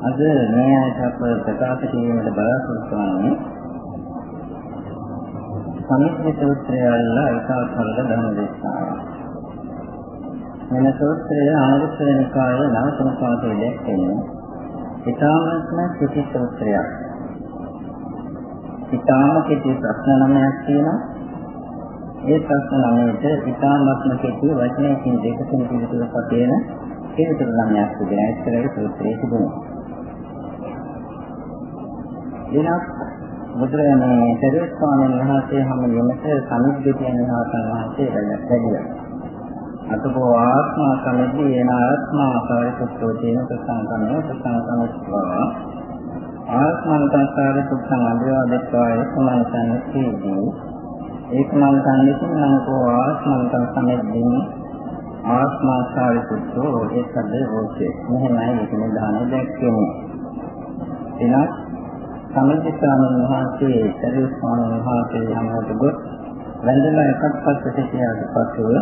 අද මේ ආයත අප ප්‍රකාශ කිරීමට බලාපොරොත්තු වන්නේ සමිති සූත්‍රය අල්ල ඒකාකාරක ධර්ම දේශනාව. මෙන්න සූත්‍රය ආරම්භ නිකායේ නවතම පාඩේ දැක්වෙන්නේ ඊටාත්ම කිසි සූත්‍රයක්. ඊටාම කිසි ප්‍රශ්න නමයක් තියෙනවා. ඒ ප්‍රශ්න නමයට ඊටාත්ම කිසි වචනයකින් දෙකකින් පිළිතුරක් තියෙන පිළිතුරු නමයක් තිබෙනවා. ඒතරේ සූත්‍රයේ තිබෙනවා. දිනක්. බුදුරජාණන් සරියුත් ස්වාමීන් වහන්සේ හැම වෙලෙක සමුද්ද කියන මහතන් වහන්සේ වැඩිලා. අතකෝ ආත්ම සමිද්දී එන ආත්ම ආකාරයකට තියෙන ප්‍රසංගනය ප්‍රසංගනස්වා ආත්මං සංසාර දුක්ඛං අභිවාදත්වාය සමානසන්නේදී ඒකමං සම්නිසින් නංකෝ ආත්මං සමිද්දී? ආත්මාකාරී පුත්තෝ ඒකද රෝචේ. මෙහෙමයි මේක නිදාන දැක්කේ. එනක් සමිතිස්වාමීන් වහන්සේ සරිය ස්වාමීන් වහන්සේ යමකට ගොස් වැඳලා එකක් පස්සට සිටියාට පසුව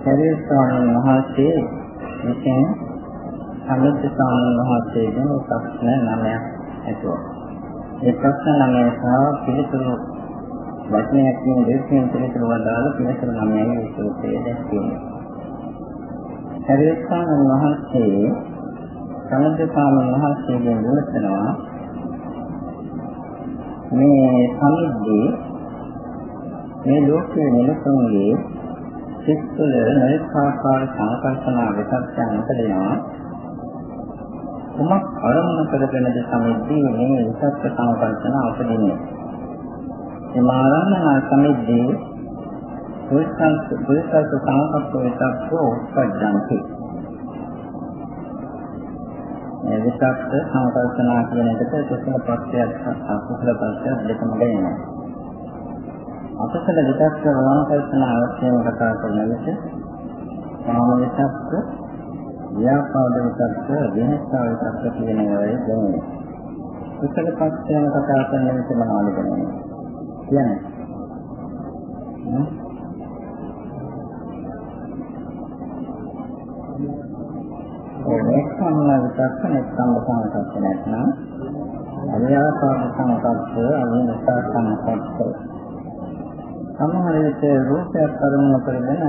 සරිය ස්වාමීන් වහන්සේ මෙතෙන් සමිතිස්වාමීන් වහන්සේගෙන් ප්‍රශ්න නමයක් ඇසුවා. ඒ ප්‍රශ්න නමය සහ පිළිතුරු වචනයක් කියන දෙකෙන් පිළිතුරු වදාළ පිළිතුරු නමයයි විශ්වයේ දැක්වෙන්නේ. සරිය ස්වාමීන් වහන්සේ සමිතිස්වාමීන් වහන්සේගෙන් විමසනවා මේ සමිද්දී මේ ලෝකයේ මිනිසුන්ගේ සිත්වල නිරකාකාර සංකල්පනා විකල්පයන් උපදිනවා කුමක් අරමුණු කරගෙනද සමිද්දී මේ විකල්ප සංකල්පනා උපදින්නේ? මේ මාරණ සමිද්දී පුරිසං පුරිසං සංකල්ප විකල්පෝ උපජ්ජන්ති මේ විසක්ක සංකල්පනා කියන එකට කුසල පක්ෂයක් අකුසල පක්ෂයක් දෙකම දෙනවා. අකුසල විසක්ක වමකල්පනා අවශ්‍යම කතා කරන විට කාම විසක්ක, ව්‍යාපාද විසක්ක, විහිංසා විසක්ක කියන ඒවායි දෙන්නේ. කුසල පක්ෂයන් කතා කරන විට මොනවද කියන්නේ? කියන්නේ නෙක්ඛම්ම විතක්ක නෙක්ඛම්ම සංකප්ප නැත්නම් අවියාපාද සංකප්ප අවිනසා සංකප්ප සමහර විට රූපයක් කරමුණු කරගෙන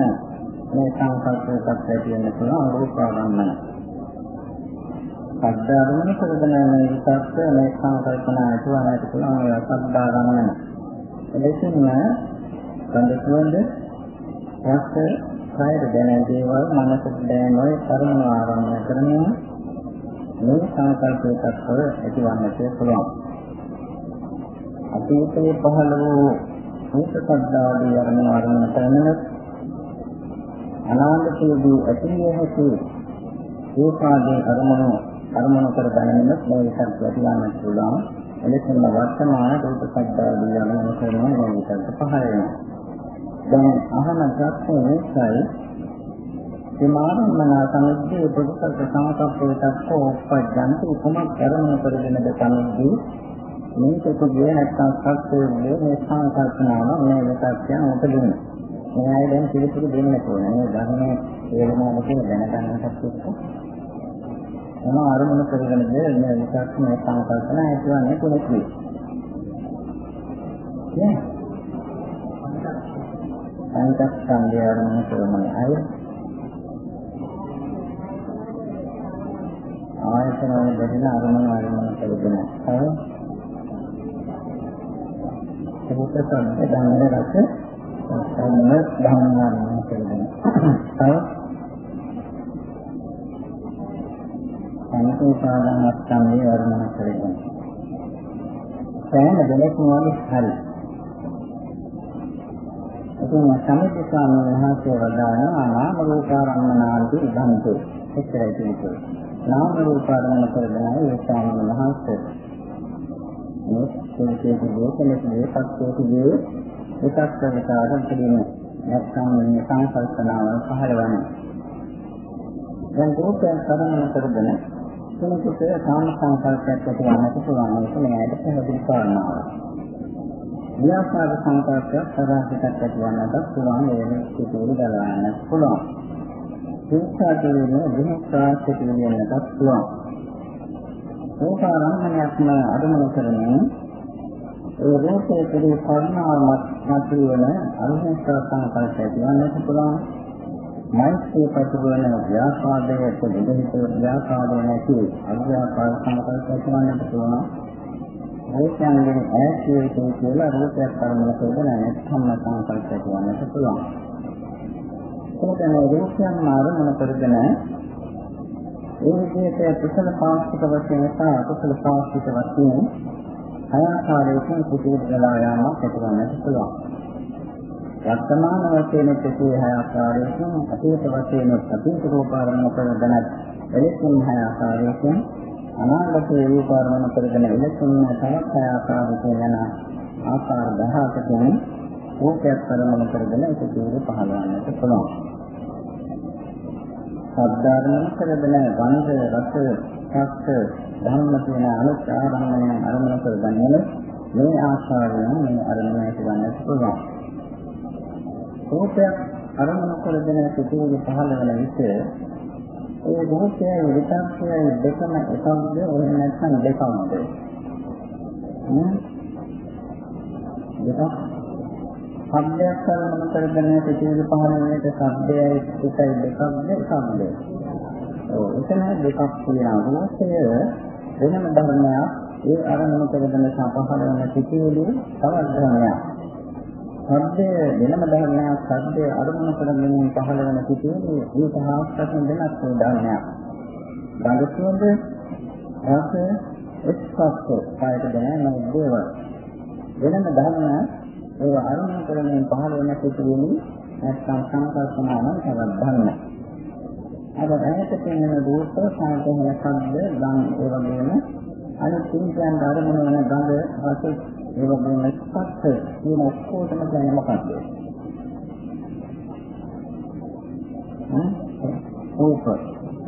මේ සංකල්පයක් ඇති වෙන්න පුළුවන් රූපාරම්මන. සද්ධාරමණ කරගෙන මේ විතක්ක මේ සංකල්පන ඇතිවන්නට පුළුවන් ඒ සද්ධාරමණ. එලෙසින්ම සම්පූර්ණ රස කායද දැනෙන දේවල් මනසට දැනෙන ඔය කර්ම ආරම්භ කරමින් මේ සංකල්පයක තත්ත්ව ඇතිවන්නට පුළුවන්. අතීතයේ පහළ වූ රූප සද්දාදී අරමුණ අරමුණ කරන අනාගතයේදී ඇතිවිය හැකි රූපාදී අරමුණු අරමුණු කර ගැනීම මේ විකල්ප ඇතිවන්නට පුළුවන්. එලෙසම වර්තමාන රූප සද්දාදී අරමුණු කරන මේ විකල්ප පහළ වෙනවා. දැන් අහන ප්‍රශ්නේ මේකයි විමානමන සමුද්දේ පොදුසත් සමතප්පේතක්ක උපජ්ජන්ති කුමක් කරණය කරගෙනද සමුද්දී මේක කොහේ නැත්තම් සත්‍යයේ මේ සංකල්පනාව මේ විකල්පයන් උපදින මේ අය දැන් පිළිතුරු දෙන්න ඕනේ මේ ධර්මයේ තේරුම මොකද දැනගන්නට එම අරමුණු කරගෙනද මේ විකල්ප මේ සංකල්පන ඇතිවන්නේ කොහොමද නේ පංචස්කන්ධය අරමුණු කරන අය ආයතන වල බෙදෙන අරමුණු අරමුණු කරගෙන අය ඒක තමයි ධම්ම රස ධම්ම ධම්ම අරමුණු කරගෙන අය පංචෝපාදානස්කන්ධය අරමුණු කරගෙන. සෑම දෙයක්ම වගේ හරියි ඉතින් සමිත ස්වාමීන් වහන්සේ වදාළා නාම රූපාරම්මනාන්ති ඉදන්තු. එච්චරයි කියන්නේ. නාම රූපාරම්මන කරගෙනයි ඒ ස්වාමීන් වහන්සේ මේ සංකේතයේ දේශනයේ පස්සේදී එකක් කරනකාරම් පිළිගන්න. නැත්නම් මේ සංකල්පනාව පහළවන්නේ. දැන් රූපයන් කරමන කරගෙන කෙනෙකුට කාම සංකල්පයක් ඇති වෙනකොට පුළුවන් ඒක නෑට පැහැදිලි කරනවා. ව්‍යාපාද සංකල්පයක් සදාසිතක් ඇතිවන්නට පුළුවන් වෙන සිතුවිලි ගලවන්නත් පුළුවන්. හිංසා කියන විහිංසා සිතුවිලි වෙනටත් පුළුවන්. රූපාරම්මණයක්ම අරමුණු කරමින් ඒ රූපයේ පිළි කරුණාවක් මතුවන අනුසංස්කාර සංකල්පය කියන්නට පුළුවන්. මෛත්‍රී පසුවන ව්‍යාපාදයේ දෙහිත ව්‍යාපාදය නැති අභ්‍යාපාද සංකල්පය කියන්නට පුළුවන්. රූපයන්ගෙන් ඈත් වී කියලා රූපයක් කරමුන කරන නැත්නම් සංකල්පය කියන්නට පුළුවන්. ඒකනේ රූපයන් මාරුමන කරගෙන ඒ විදිහට කුසල පාස්තික වශයෙන් සහ අකුසල පාස්තික වශයෙන් ආකාරයකින් කුටිදලා යාමක් ඇතිවන්නට පුළුවන්. වර්තමාන වශයෙන් සිටී හය ආකාරයකින් අතීත වශයෙන් අතීත රූපාරම්භ කරගෙන එලෙසින් හය ආකාරයකින් අනාගත රූපාරම්භ කරගෙන එලෙසින් තවත් හය ආකාරයකින් යන ආකාර 10කින් රූපයක් පරමණ කරගෙන ඒක දීර්ඝ පහළවන්නට පුළුවන්. සද්ධාර්ම කරගෙන ගන්ධ රස සත්‍ය ධර්ම කියන අනුත් ආරම්භණය අරමුණ කරගන්නේ මේ ආශාවෙන් මේ අරමුණ ඇතිවන්නට පුළුවන්. රූපයක් අරමුණ කරගෙන සිටින පහළ වෙන විට ඒ රූපයේ විතක්කයේ දෙකම එකක්ද එහෙම නැත්නම් දෙකක්ද? දෙකක් සබ්දයක් කරන කරගෙන සිටින පහළ වෙන විට සබ්දයයි එකයි දෙකක්ද එකක්ද? ඔව් එතන දෙකක් තියෙනවා. රූපය වෙනම ධර්මයක් ඒ අරමුණු කරගෙන සපහල වෙන සිටිවිලි තවත් ධර්මයක්. සද්දය වෙනම ධර්මයක් සද්දය අරමුණු කරගෙන පහළ වෙන සිටිවිලි ඊට හාස්පසින් වෙනස් වූ ධර්මයක්. බඳසුවඳ රස එක්ස්පස්ස කායත දැනෙන දේවල්. වෙනම ධර්ම ඒ අරමුණු කරගෙන පහළ වෙන සිටිවිලි නැත්නම් සංකල්පනාන තවත් ධර්මයක්. අර ඇයට පෙනෙන රූප සාධන ශබ්ද ගම් ඒ වගේම අනිත් ඉන්ද්‍රයන් ධර්මන වන ගඳ රස ඒ වගේම ස්පර්ශ කියන ඔක්කොටම කියන්නේ මොකක්ද? රූප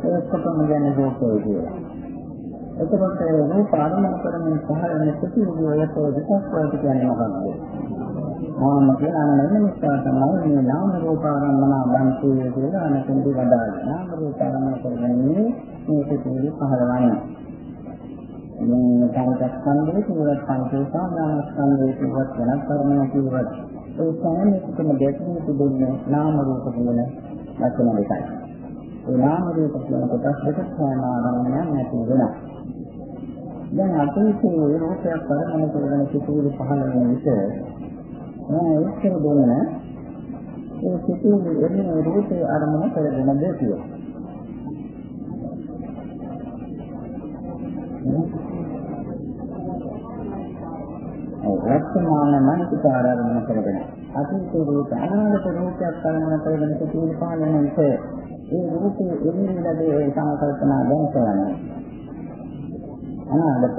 ඒකටම කියන්නේ රූපය කියලා. එතකොට රූප ආරම්භ කරමින් පහළ වෙන සිටි විදියට විකස් වලට කියන්නේ මොකක්ද? මොනම කියලා අනන්න නිසා තමයි මේ නාම රූප ආරම්මන බන්තිය කියලා අනකෙන්දි වදාළේ. නාම රූප ආරම්මන කරගන්නේ මේක පිළි පහළවන්නේ. මේ කායස්කන්ධයේ කිව්වත් පංචේසානාස්කන්ධයේ කිව්වත් වෙනස් කරනවා කිව්වත් ඒ සෑම එකකම දැක්වෙන තිබෙන්නේ නාම රූප කියන වචන දෙකයි. ඒ නාම රූප කියන කොටස් දෙක සෑම ආරම්මණයක් නැති වෙනවා. දැන් අතීතයේ රූපයක් පරමන කරගෙන සිටිවිලි පහළ වෙන විට මම උත්තර දෙන්න ඒ සිතුවිලි එන්නේ රූපේ අරමුණ කරගෙන දෙතිය. වර්තමාන මානසික ආරම්භන කරගෙන අතීත රූප අනාගත රූපයක් අරමුණ කරගෙන සිතුවිලි පාලන විට ඒ රූපේ එන්නේ ලැබේ සංකල්පනා දැන් කරන්නේ. අනාගත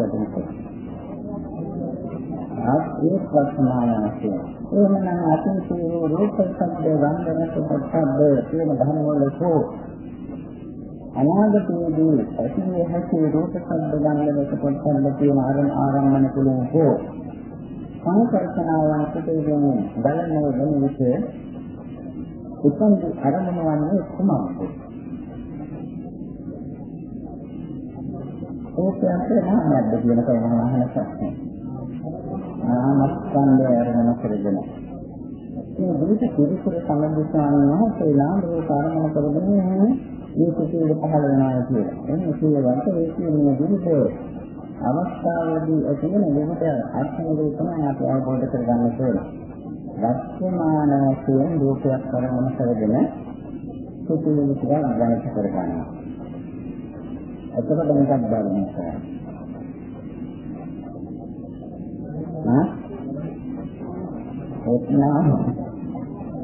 රූපේ ආත්මේ වර්තමාන වශයෙන් එහෙමනම් අතීතයේ රූප ශබ්ද වන්දන සුපස්සබ්ද කියන ධර්ම වල හෝ අනාගතයේදී ඇතිවේ හැකි රූප ශබ්ද වන්දන සුපස්සබ්ද කියන ආරම්භන තුලින් හෝ සංකල්පනාවන් පිටේගෙන බලන්නේ වෙන විට උතුම් අරමුණ වන්නේ කුමක්ද? ඕකයන්ට නාමයක්ද කියන කම අහන ප්‍රශ්නේ. නාමස්කන්ධය අරගෙන කරගෙන මේ දුක පිළිසර සම්බන්ධතාවන වහන්සේ නාම රූප අරගෙන කරගෙන මේ සිතිවිලි පහළ වෙනවා කියලා. එන්නේ කියවන්ත ඒ කියන්නේ දුක අවස්ථාවේදී ඇතිවන විවිධ අර්ථවල තමයි අපි අවබෝධ කරගන්න ඕනේ. වර්තමාන වශයෙන් රූපයක් කරගෙන කරගෙන සිතිවිලි ටික ගණිත කරගන්නවා. එතකොට මේකත් බලන්න. එත්නම්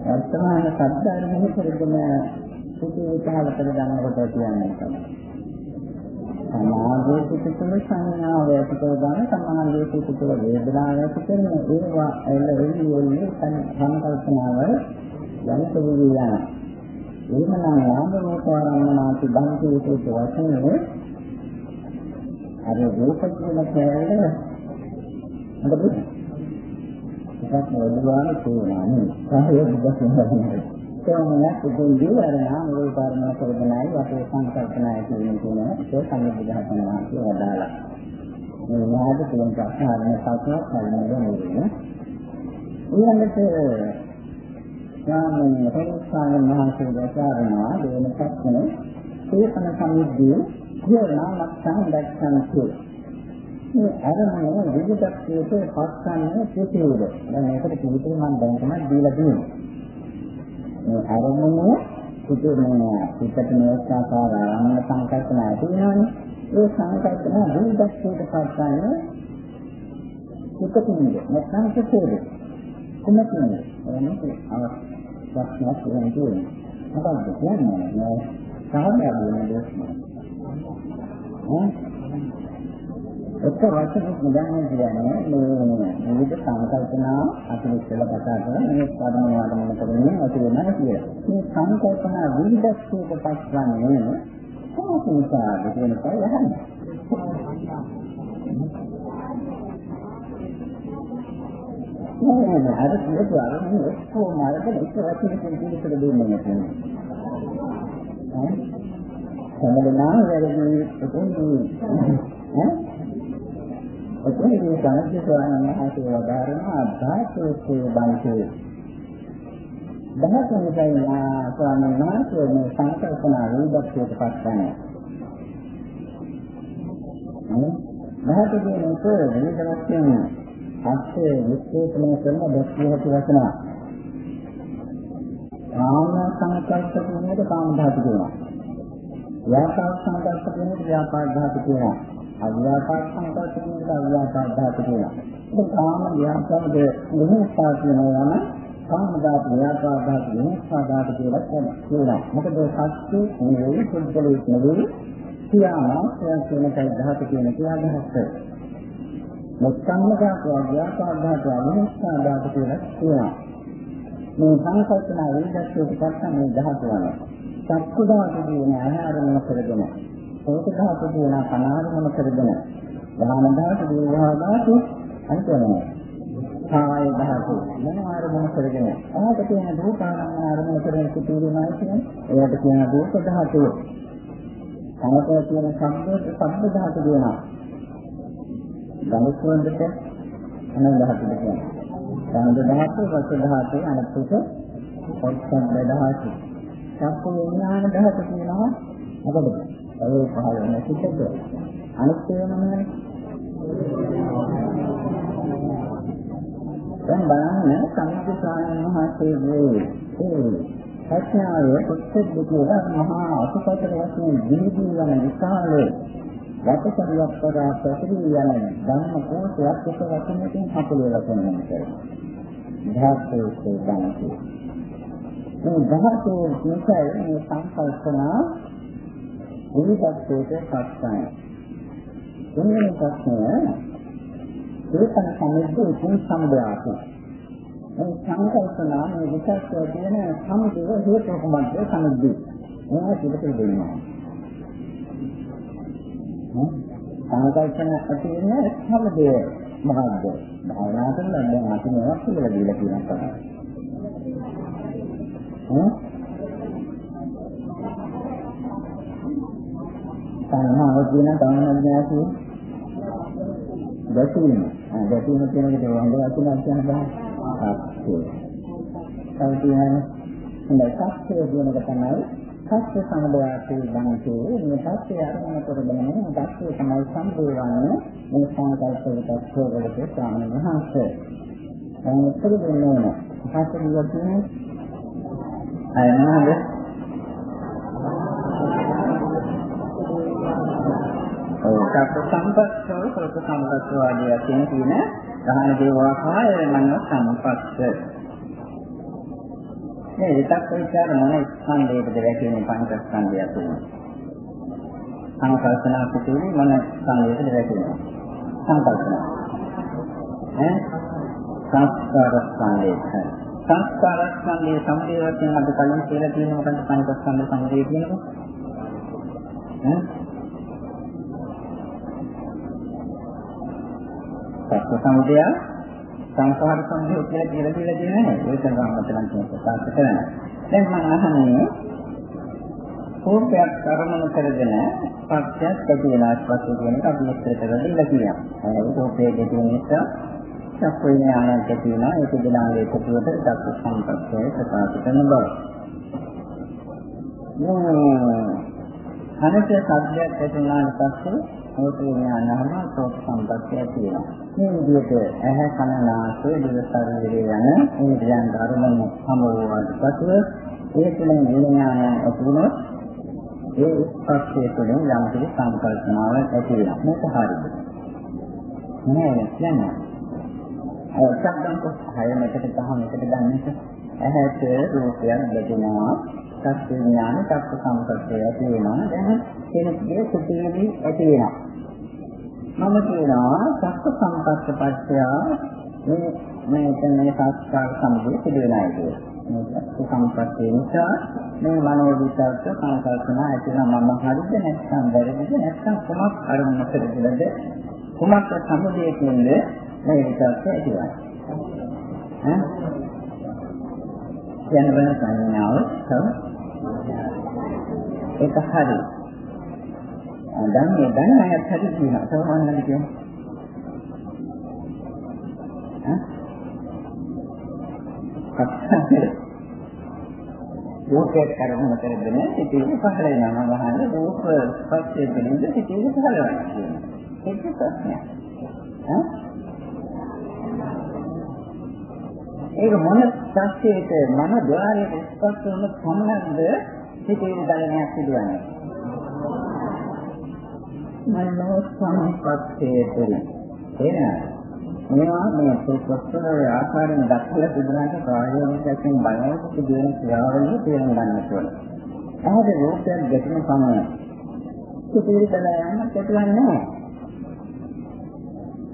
වර්තමාන සත්‍යයෙන් කරගෙන සුදු විචාර කර ගන්නකොට කියන්නේ තමයි. සමාධිය පිටුතුල සංඥාව ඇතිකර ගන්න සමාධිය පිටුතුල වේදනාව ඇති කරන ඒවා එල්ල වෙන්නේ වෙන්නේ සංකල්පනාව යන සුවිලා. එහෙමනම් නාම රූප ආරම්මනාති බන්ති විශේෂ වශයෙන් අර රූප කියන කෑල්ල මොකද? එකක් වඩුවාන තේනවා නේ. සාහය බුද්ධ සම්බන්ධයි. කොහොමද ඉතින්දී අර නාම රූප ධර්ම කරගෙනයි අපේ සංකල්පනාය කියන කියන ඒක සම්මුති දහනවා කියලා දාලා. මේ මොහොත කියන ප්‍රශ්න අරගෙන කල්පනා කරනවා නේද? ඊළඟට ස්වාමීන් වහන්සේ මහන්සිය දසාරනවා දෙවන ප්‍රශ්නේ සේපන සම්මුතිය කියනාමත්සන් දැක්සන් කියලා. මේ අරමුණ විවිධත්වයට පස්සන්නේ පිටිවල. දැන් මේකට පිළිතුරු මම දැන් තමයි දීලා තියෙන්නේ. මේ අරමුණ පිටිනේ පිටට මේකාකාර ආරම්භ සංකල්පන ඇති වෙනවනේ. ඒ සංකල්පන විවිධත්වයට පස්සන්නේ පිටින්ද නැත්නම් පිටේද. කොහොමද? එනක අවස්ථාවක් තියෙනවා. මොකක්ද කියන්නේ? මේ සාමාන්‍ය වෙන දෙයක්. එක වචනයක් නිදන්නේ කියන්නේ මේ විවිධ සංකල්පනා අපි ඉස්සෙල්ලා කතා කරා මේ පදම වාදනය කරන්නේ ඇති වෙනවා කියලා. මේ සංකල්පනා විවිධත්වයට පස්වන්නේ කොහොමද නිසාද කියන එක යහන්නේ. නෑ අර කියපු අර මේ ඔක්කොම අරගෙන එක වචනකින් පිළිතුර දෙන්නේ නැහැ. ඈ? සමදනා වැඩි එතෙන්දී ඈ එතනදී සාහිත්‍ය ස්වාමීන් වහන්සේ වදාරනවා ධාතුසේ බන්තේ. දහසෙන් ස්වාමීන් වහන්සේ මේ සංකල්පනා විදක්ෂයට පස්සන්නේ. ධාතු කියන්නේ විවිධ වශයෙන් අත්යේ විශ්ලේෂණය කරන දැක්විය හැකි වචන. කාම සංකල්ප කියන්නේ කාම ධාතු කියනවා. ව්‍යාපාර සංකල්ප කියන්නේ ව්‍යාපාර ධාතු කියනවා. අව්‍යාපාද සංකල්ප කියන අව්‍යාපාද ධාතු කියලා. ඒක කාම ව්‍යාපාද නිහිස්සා කියනවා නම් කාම ධාතු ව්‍යාපාද ධාතු නිහිස්සා ධාතු කියලා කියනවා. මොකද සත්‍ය නෙවෙයි පුද්ගලෙක් නෙවෙයි සියාමාත්‍යයන් කියන කයි ධාතු කියන කියාදහස. මුත්තංග ධාතු ව්‍යාපාද ධාතු නිහිස්සා ධාතු කියලා කියනවා. මේ සංකල්පනා විදස්සෝට පස්සම මේ ධාතු වල. සත්‍ය ධාතු කියන ආහාරම කරගෙන සෝත ධාතු. කියන කනාරම කරගෙන ධාන ධාතු දීවා ධාතු අන්තනවා කාය ධාතු මොන ආරමුණ කරගෙන ආට කියන රූපාරම්ම ආරමුණ කරගෙන සිටීමයි කියන්නේ ඒකට කියන රූප ධාතු කනට කියන ශබ්ද ශබ්ද ධාතු කියනවා ගණිතවලට අනන්ත ධාතු කියනවා ගන්ධ ධාතු රස ධාතු අනිත්‍යක පොත්සබ්ද ධාතු චක්කු විඥාන ධාතු කියනවා මොකද? ඒ පහළ වෙන සිතද අනිත් ඒවා මොනවද? දැන් බලන්න සම්පූර්ණ ස්වාමීන් වහන්සේගේ ඒ ප්‍රඥාවේ පුස්තක කියලා මහා අසුපතර වශයෙන් දිවිදී යන විශාල වටසරියක් කරා පැතිරී යන ධම්ම කෝෂයක් එක වචනකින් හපලලා කරනවා. ධාතයේ ධනකේ. මේ ධාතයේ නිසා මේ සංකල්පනා විවිධත්වයට පස්සයි. දෙවෙනි ප්‍රශ්නය ඒකන සම්මුතිය උතුම් සම්බයාති. මේ සංකල්පනා මේ විචක්ෂය කියන සම්මුතිය හේතු කොහොමද සම්මුතිය? මේවා පිළිතුරු දෙන්නවා. සංකල්පන ඇති වෙන සම්මුතිය මොකද්ද? භාවනා කරලා දැන් අපි මේවා කියලා දීලා කියනවා. හ්ම් සංහාව කියන ධර්මඥාසි දැකීම. දැකීම කියන එකට වංග වචන කියන බෑ. සත්‍ය. සම්පූර්ණ හොඳයි සත්‍ය කියන එක තමයි සත්‍ය සමුදයාසේ ධනසේ මේ සත්‍ය අරමුණ කරගෙන මේ සත්‍ය තමයි සම්පූර්ණන්නේ මේ සංකල්පයකට ප්‍රෝගලක ස්වාමීන් වහන්සේ. ඒක දෙන්නේ නෑ. පස්සේ කියන්නේ අයනාද සත්‍ය සම්පස්සෝ සෝත සම්පස්සෝ ආදී වශයෙන් කියන ගහන දේවාකාය මනෝ සම්පස්ස. මේ විතක් විචාර මොන ස්කන්ධයකද වැටෙන්නේ පංචස්කන්ධය තුන. සංකල්පනා කුතුනේ මොන ස්කන්ධයකද වැටෙන්නේ? සංකල්පනා. ඈ සංස්කාර ස්කන්ධයක. සංස්කාර ස්කන්ධයේ සමුදය වශයෙන් අද කලින් කියලා තියෙන මොකක්ද පංචස්කන්ධ සමුදය කියනකොට? ඈ සත්‍ය සමුදය සංඛාර සමුදය කියලා කියලා කියලා තියෙනවා ඒක නම් මතලන් කියන ප්‍රකාශ කරනවා දැන් මම අහන්නේ රූපයක් අරමුණු කරගෙන පක්ෂයක් ඇති වෙනාස් පස්සේ කියන එක අපි විස්තර කරලා දීලා කියනවා. ඒ රූපයේ දෙතුන් නිසා චක්ක විඥානයක් ඇති වෙනවා. ඒක දිනාගේ කොටුවට චක්ක සංපස්සය ප්‍රකාශ කරන බව. අනිත් සත්‍යයක් ඇති වුණාට පස්සේ රූප විඥානහම සෝත සංපස්සය ඇති වෙනවා. මේ විදිහට ඇහැ කන නාසය දිව ශරීරය යන ඉන්ද්‍රියන් ධර්මයන් සමෝවාද පසුව ඒ තුළින් විඥානය ඇති වුණොත් ඒ ස්පර්ශය තුළින් යම් කිසි සංකල්පනාවක් ඇති වෙනවා. මේක හරියද? නෑ කියන්නේ. අය සම්බන්ධ කොහය මෙතට තහම එකට ගන්නට ඇහැට රූපයක් දැකෙනවා. සත්‍ය ඥාන සත්‍ය සංකල්පය ඇති වෙනවා. දැන් කෙනෙක්ගේ සුතිවිලි ඇති වෙනවා. මම කියනවා සත්‍ය සංකල්ප පත්‍ය මේ මේ මේ සංස්කාර සම්බුද්ධ පිළිවෙලයි කියලා. මේ සම්පත්තිය නිසා මේ මනෝ විචාරක සංකල්පන ඇතිවෙන මම හරිද නැත්නම් වැරදිද නැත්නම් කොමක් අරමුණ කරගෙනද කොමක් සමුදේකින්ද මේ විචාරක ඇතිවන්නේ ඈ යන වෙන සංඥාව තව ඒක හරි. දැන් මේ දැන් අයත් හරි කියනවා. තව මොනවද කියන්නේ? ඈ රූපයක් කරමුන කරගෙන සිටින පහළ වෙනවා. වහන්න රූප ස්පර්ශයෙන් දෙන්නේ සිටින පහළ වෙනවා කියන්නේ. ඒක ප්‍රශ්නයක්. ඒක මොන ත්‍ස්යේට මන ద్వාරයේ ස්පර්ශ වන පමණක්ද සිටින දලනයක් සිදුවන්නේ. මනෝ සංපත්තේ තුළ. එහෙනම් මේවා මේ ප්‍රොෆෙසර් ආකාරයෙන් දක්වලා තිබුණාට ප්‍රායෝගික වශයෙන් බලනකොට කියන ක්‍රියාවලිය තේරුම් ගන්න ඕනේ. ආද රූපයක් දෙකම සමානයි. සිතිවිලි කළා යන්න කෙටවන්නේ නැහැ.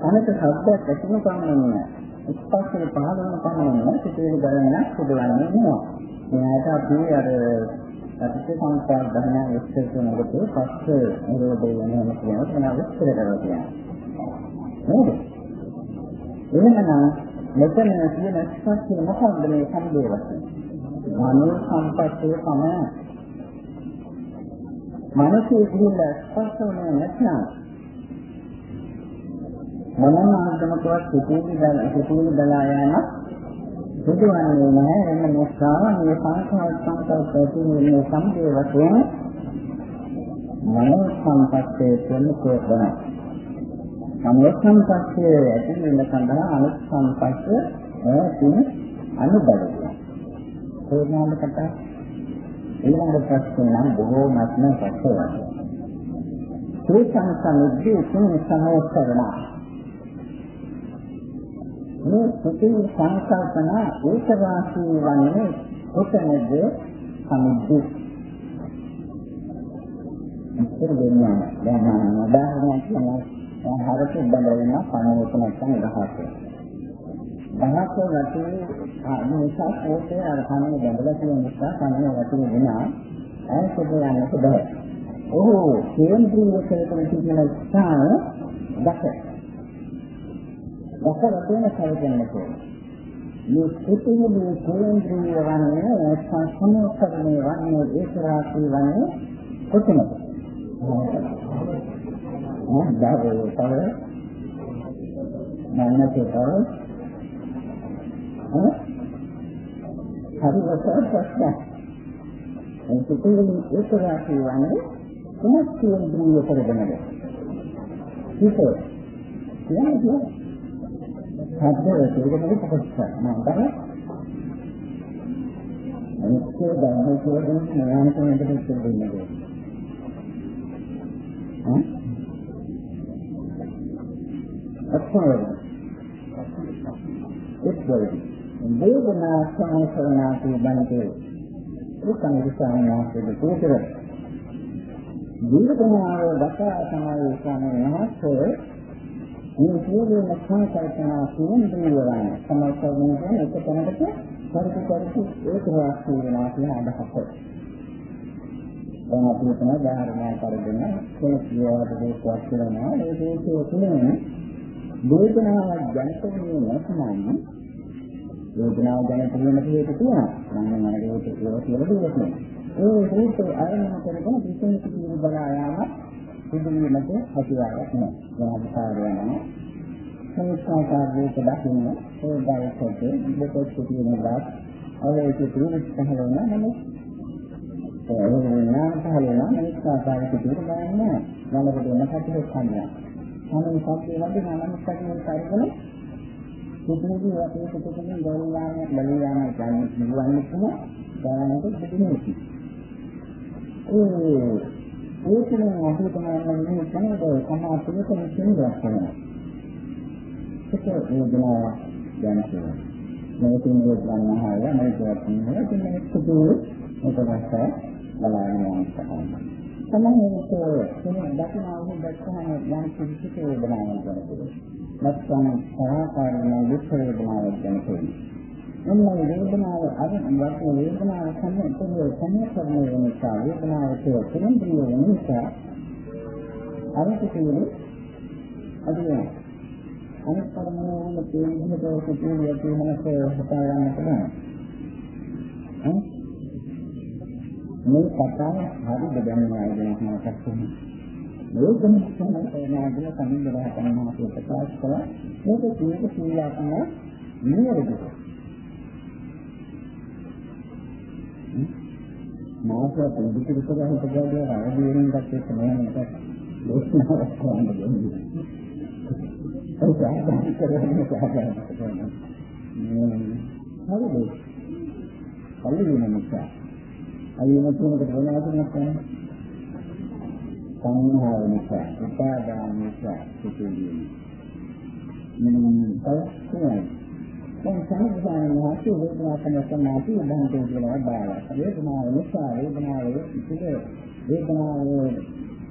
අනිත් ශබ්දයක් ඇතිම පමණින් ස්පර්ශයේ පහළ වෙන පමණින් සිතිවිලි ගණනක් සිදුවන්නේ නැහැ. මෙයාට අපි අර අතිශය සංස්කාර ධර්ම විස්තර කරනකොට පස්ස නිරෝධය වෙනවා කියනවා මම විස්තර කරලා තියෙනවා. නේද? එහෙමනම් මෙතන කියන ස්පර්ශය මොකක්ද මේ සම්බේ වශයෙන්? මනෝ සංපත්තේ තමයි. මනසේ කියන ස්පර්ශය නැත්නම් මොනම ආගමකවත් සිටිවිලි දලා සිටිවිලි දලා යන බුදුවන්නේ නැහැ එන්න නිසා මේ සංස්කාර සංකල්ප ඇතිවෙන සම්බේ වශයෙන් මනෝ සංපත්තේ කියන කෝපන සම්පස්සේ ඇති වෙන සඳහා අනුත් සම්පස්ස ඈතින් අනුබලය. තේරුණාද කතා? ඊළඟ ප්‍රශ්නේ නම් බොහෝමත්ම ප්‍රශ්නයක්. සේසං සමුද්දී තුන් සමෝත්තරණ. මේ සුතින් සංකල්පන ඒකවාසී වන්නේ කොතනද? සමුද්දී. ඉතින් දෙන්නා. දැන් උදාහරණයක් තමයි හරක බඳගෙන පණවක නැත්නම් ගහක. ගහක වැටේ නිසා කෝටේ අර කන්නේ බඳලා තියෙන නිසා කන්නේ වැටේ වෙනා ඈතට යන්නට බෑ. ඔහු කේන්ද්‍රීය කේතන කියන ස්ථාන දැක. දැක වැටෙන සැලකෙන්නකෝ. මේ සිතිවිලි කේන්ද්‍රීය වන්නේ සංසමෝත්තරණය වන්නේ ඒක රාශී වන්නේ කොතනද? දාවේ තව මන්නසේ තව හරි වසර ප්‍රශ්න ඒ සිතුවිලි ඒක රාශිය වන්නේ කොහොමද කියන්නේ කරගෙනද හිතේ කියන්නේ හදේ තේරෙන්නේ කොහොමද මම තමයි අනිත් දැනුම කියන්නේ නාමක මෙතන දෙන්නේ හ්ම් අත්වල එක්වල වේදනා සංසරණාති බණතේ උකන් විසානාසෙද කෝතර වේදනාව දකා තමයි සමනහසේ මේ සියලුම සංකල්පනා සියුම්දී වරන සමස්තයෙන් කියන එක තැනකට පරිදි පරිදි ඒක වාස්තු වෙනවා කියන අදහස. දැන් අපි හිතන උදාහරණයක් අරගෙන කෙනෙක් කියවට දෙයක් කරනවා ඒ දේශය තුළින් වේදනාවක් ජනිත වෙන්නේ නැත්නම් වේදනාව ගැන තියෙන හේතු තියෙනවා. මම මම ඒක ඒක කියලා දෙන්නේ. ඒ හේතු අරමුණු කරගෙන පිටින් පිටින් බලා යාම සිදුවීමට හැකියාවක් නැහැ. වෙනස්කාරය නැහැ. සංස්කාරයක දකින්න ඒ දවසට දෙකක් සිටිනවා. අවේක තුනක් පහළ වෙනවා නමුත් ඒ නාම පහළ වෙනවා නමුත් ආකාරයක තුනක් ගන්න නෑ. වලකට වෙන කටයුතු කරනවා. අනේ සත්‍ය වගේ නමක් කටයුතු කරගෙන සිදුවීම් වගේ පිටකෙන් ගෞරවාන බලයාන ගන්න පුළුවන් නිසා ගානට දෙන්නේ. ඒ ඒකෙන් අහු තමයි මම කියන්නේ සමාජයේ තියෙන සිංහලක් කරනවා. ඒක වේදනාව ගැන කියනවා. මේක නිරෝධ ගන්නහාය මේක වත්නේ මේක සිදුවේ මේක දැක්ක බලන්න යන තමයි. සමහරවිට කෙනෙක් දකිනා වූ දැක්කම යම් කිසි වේදනාවක් දැනෙනවා. නැත්නම් සාහකාරණ දුක් වේදනාවක් දැනෙනවා. එන්න වේදනාව අර වර්ණ වේදනාව සම්පූර්ණ සම්පූර්ණ වෙන නිසා වේදනාවට කෙරෙන්ද්‍රිය වෙන නිසා අර කිසියෙ අදිනවා. අනිත් කර්මවල තියෙන විදිහට සිතුවිලි තියෙනක හිතා ගන්න පුළුවන්. මේ කතාව හරිද දැනනවා කියන එකක් තමයි. මේක තමයි නාගල කමින් බලා කරනවා කියන ප්‍රකාශ කළා. මේක කීයක සීලාත්ම නිවැරදිද? මාස පිළිතුරු කරලා හිතගන්න ආදී වෙන එකක් එක්ක නෑ මේක. ලෝකනාවක් කරන්නේ. ඒක ආදාන කරන්නේ සාධාරණ කරනවා. හරිද? කල්ලි වෙන නිසා. අයියම කියනකට වෙන වචනයක් නැහැ. සංහාව නිසා, උපාදාන නිසා සිටින්නේ. මම තමයි දැන් සම්පූර්ණ වාසිය වේදනා සම්පන්නාති උදාහරණ කියලා බාලා. වේදනාව නිසා වේදනාවේ ඉතිරි වේදනාවේ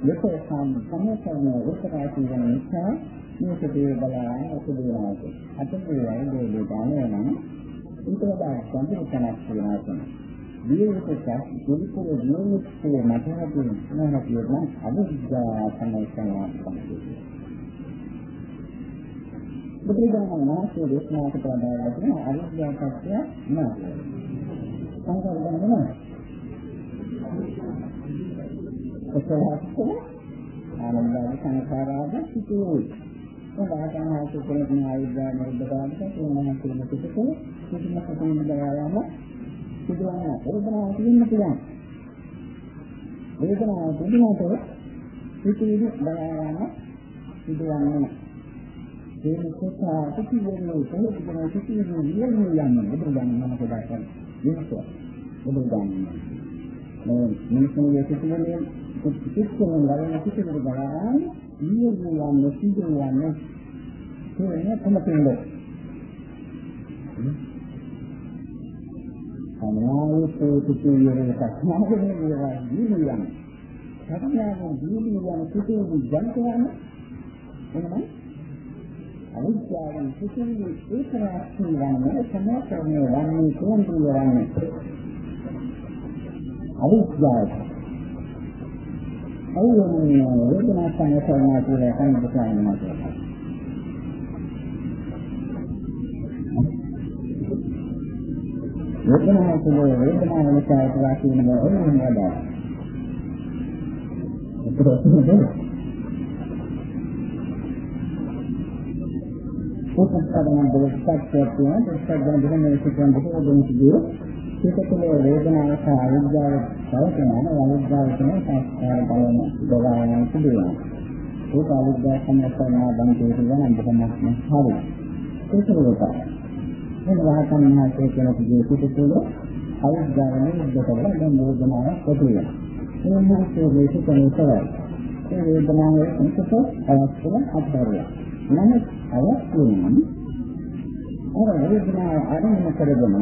ලෝකසම් සම්පූර්ණ උත්තරාසී වෙන නිසා මේක දේ බලන්න උපදිනවා. අතේ වේදනාවේ දෙවිදානේ නම් ඊට වඩා සම්පූර්ණ තනක් වෙනවා තමයි. දීර්ඝකස දුරුකර නියමිතේ මතහතින් මොනවා කියනවා අවිද්‍යාව තමයි තමයි. බුදුරජාණන් වහන්සේ දේශනා කරනවා කියන අවිද්‍යාව සත්‍ය නෑ. සංකල්ප ගන්න කොහොමද? ආනන්දයි සංඛාරාද සිටුයි. ඔබාටම හිතෙන ආයුධ නිරුද්ධ කරන්න තියෙන පිටකේ කිසිම කෙනෙකුට දායම සිදුවන්නේ වේදනාවක් තියෙන්න පුළුවන්. වේදනාව තිබුණාට සිටිවිලි බලයන සිදුවන්නේ ඒ නිසා සිටිවිලි කොහොමද සිටිවිලි වියන්නේ යන්නේ බුදුදහම මම කතා කරන්නේ. ඒක බුදුදහම. මේ මිනිස්සුන්ගේ සිටිවිලි සිටිවිලි බලන සිටිවිලි බලන වියන්නේ යන්නේ සිදුවන්නේ ඒක තමයි අනායතේ සිටියේ සත්‍යයෙන් වේවා ජීවියන් සත්‍යයෙන් ජීවියන් සිටියේ ජනකයන් එනනම් අවිද්‍යාවෙන් සිටියේ ඒකරාශී වන්නේ සමාකරණය වන්නේ කෝන්ද්‍රිය වන්නේ අවිද්‍යාව අයෝනිය වේදනා සංයතනා කියලා කන්නේ නැහැ වේදනාව තුළ වේදනාව නිසා ඇතිවන කියන බව ඕනෙම වඩා. ඒක තමයි. උපස්තරණ දෙකක් තියෙනවා. දෙකක් ගැන දෙන්න සිදුවන බොහෝ දෙනෙකුගේ ඒක තුළ වේදනාව සහ අවිද්‍යාව පවතිනවා. අවිද්‍යාව තමයි සංස්කාර බලන දවායන සිදුවෙනවා. ඒක අවිද්‍යාව සම්මතනා බඳ දෙකක් නම් බොහොමත්ම හරි. ඒක නෙවෙයි. මේ රහතන් වහන්සේ කියන කියේ පිටුතුල අවිද්‍යාව නිරුද්ධ කරලා දැන් වේදනාව කොටිය. මේ මොහොතේ මේක කරේ ඒ වේදනාවේ මොකද අවස්ථව අත්දැරිය. නමුත් අවස්ථුවම අර වේදනාව ආරම්භ කරගෙන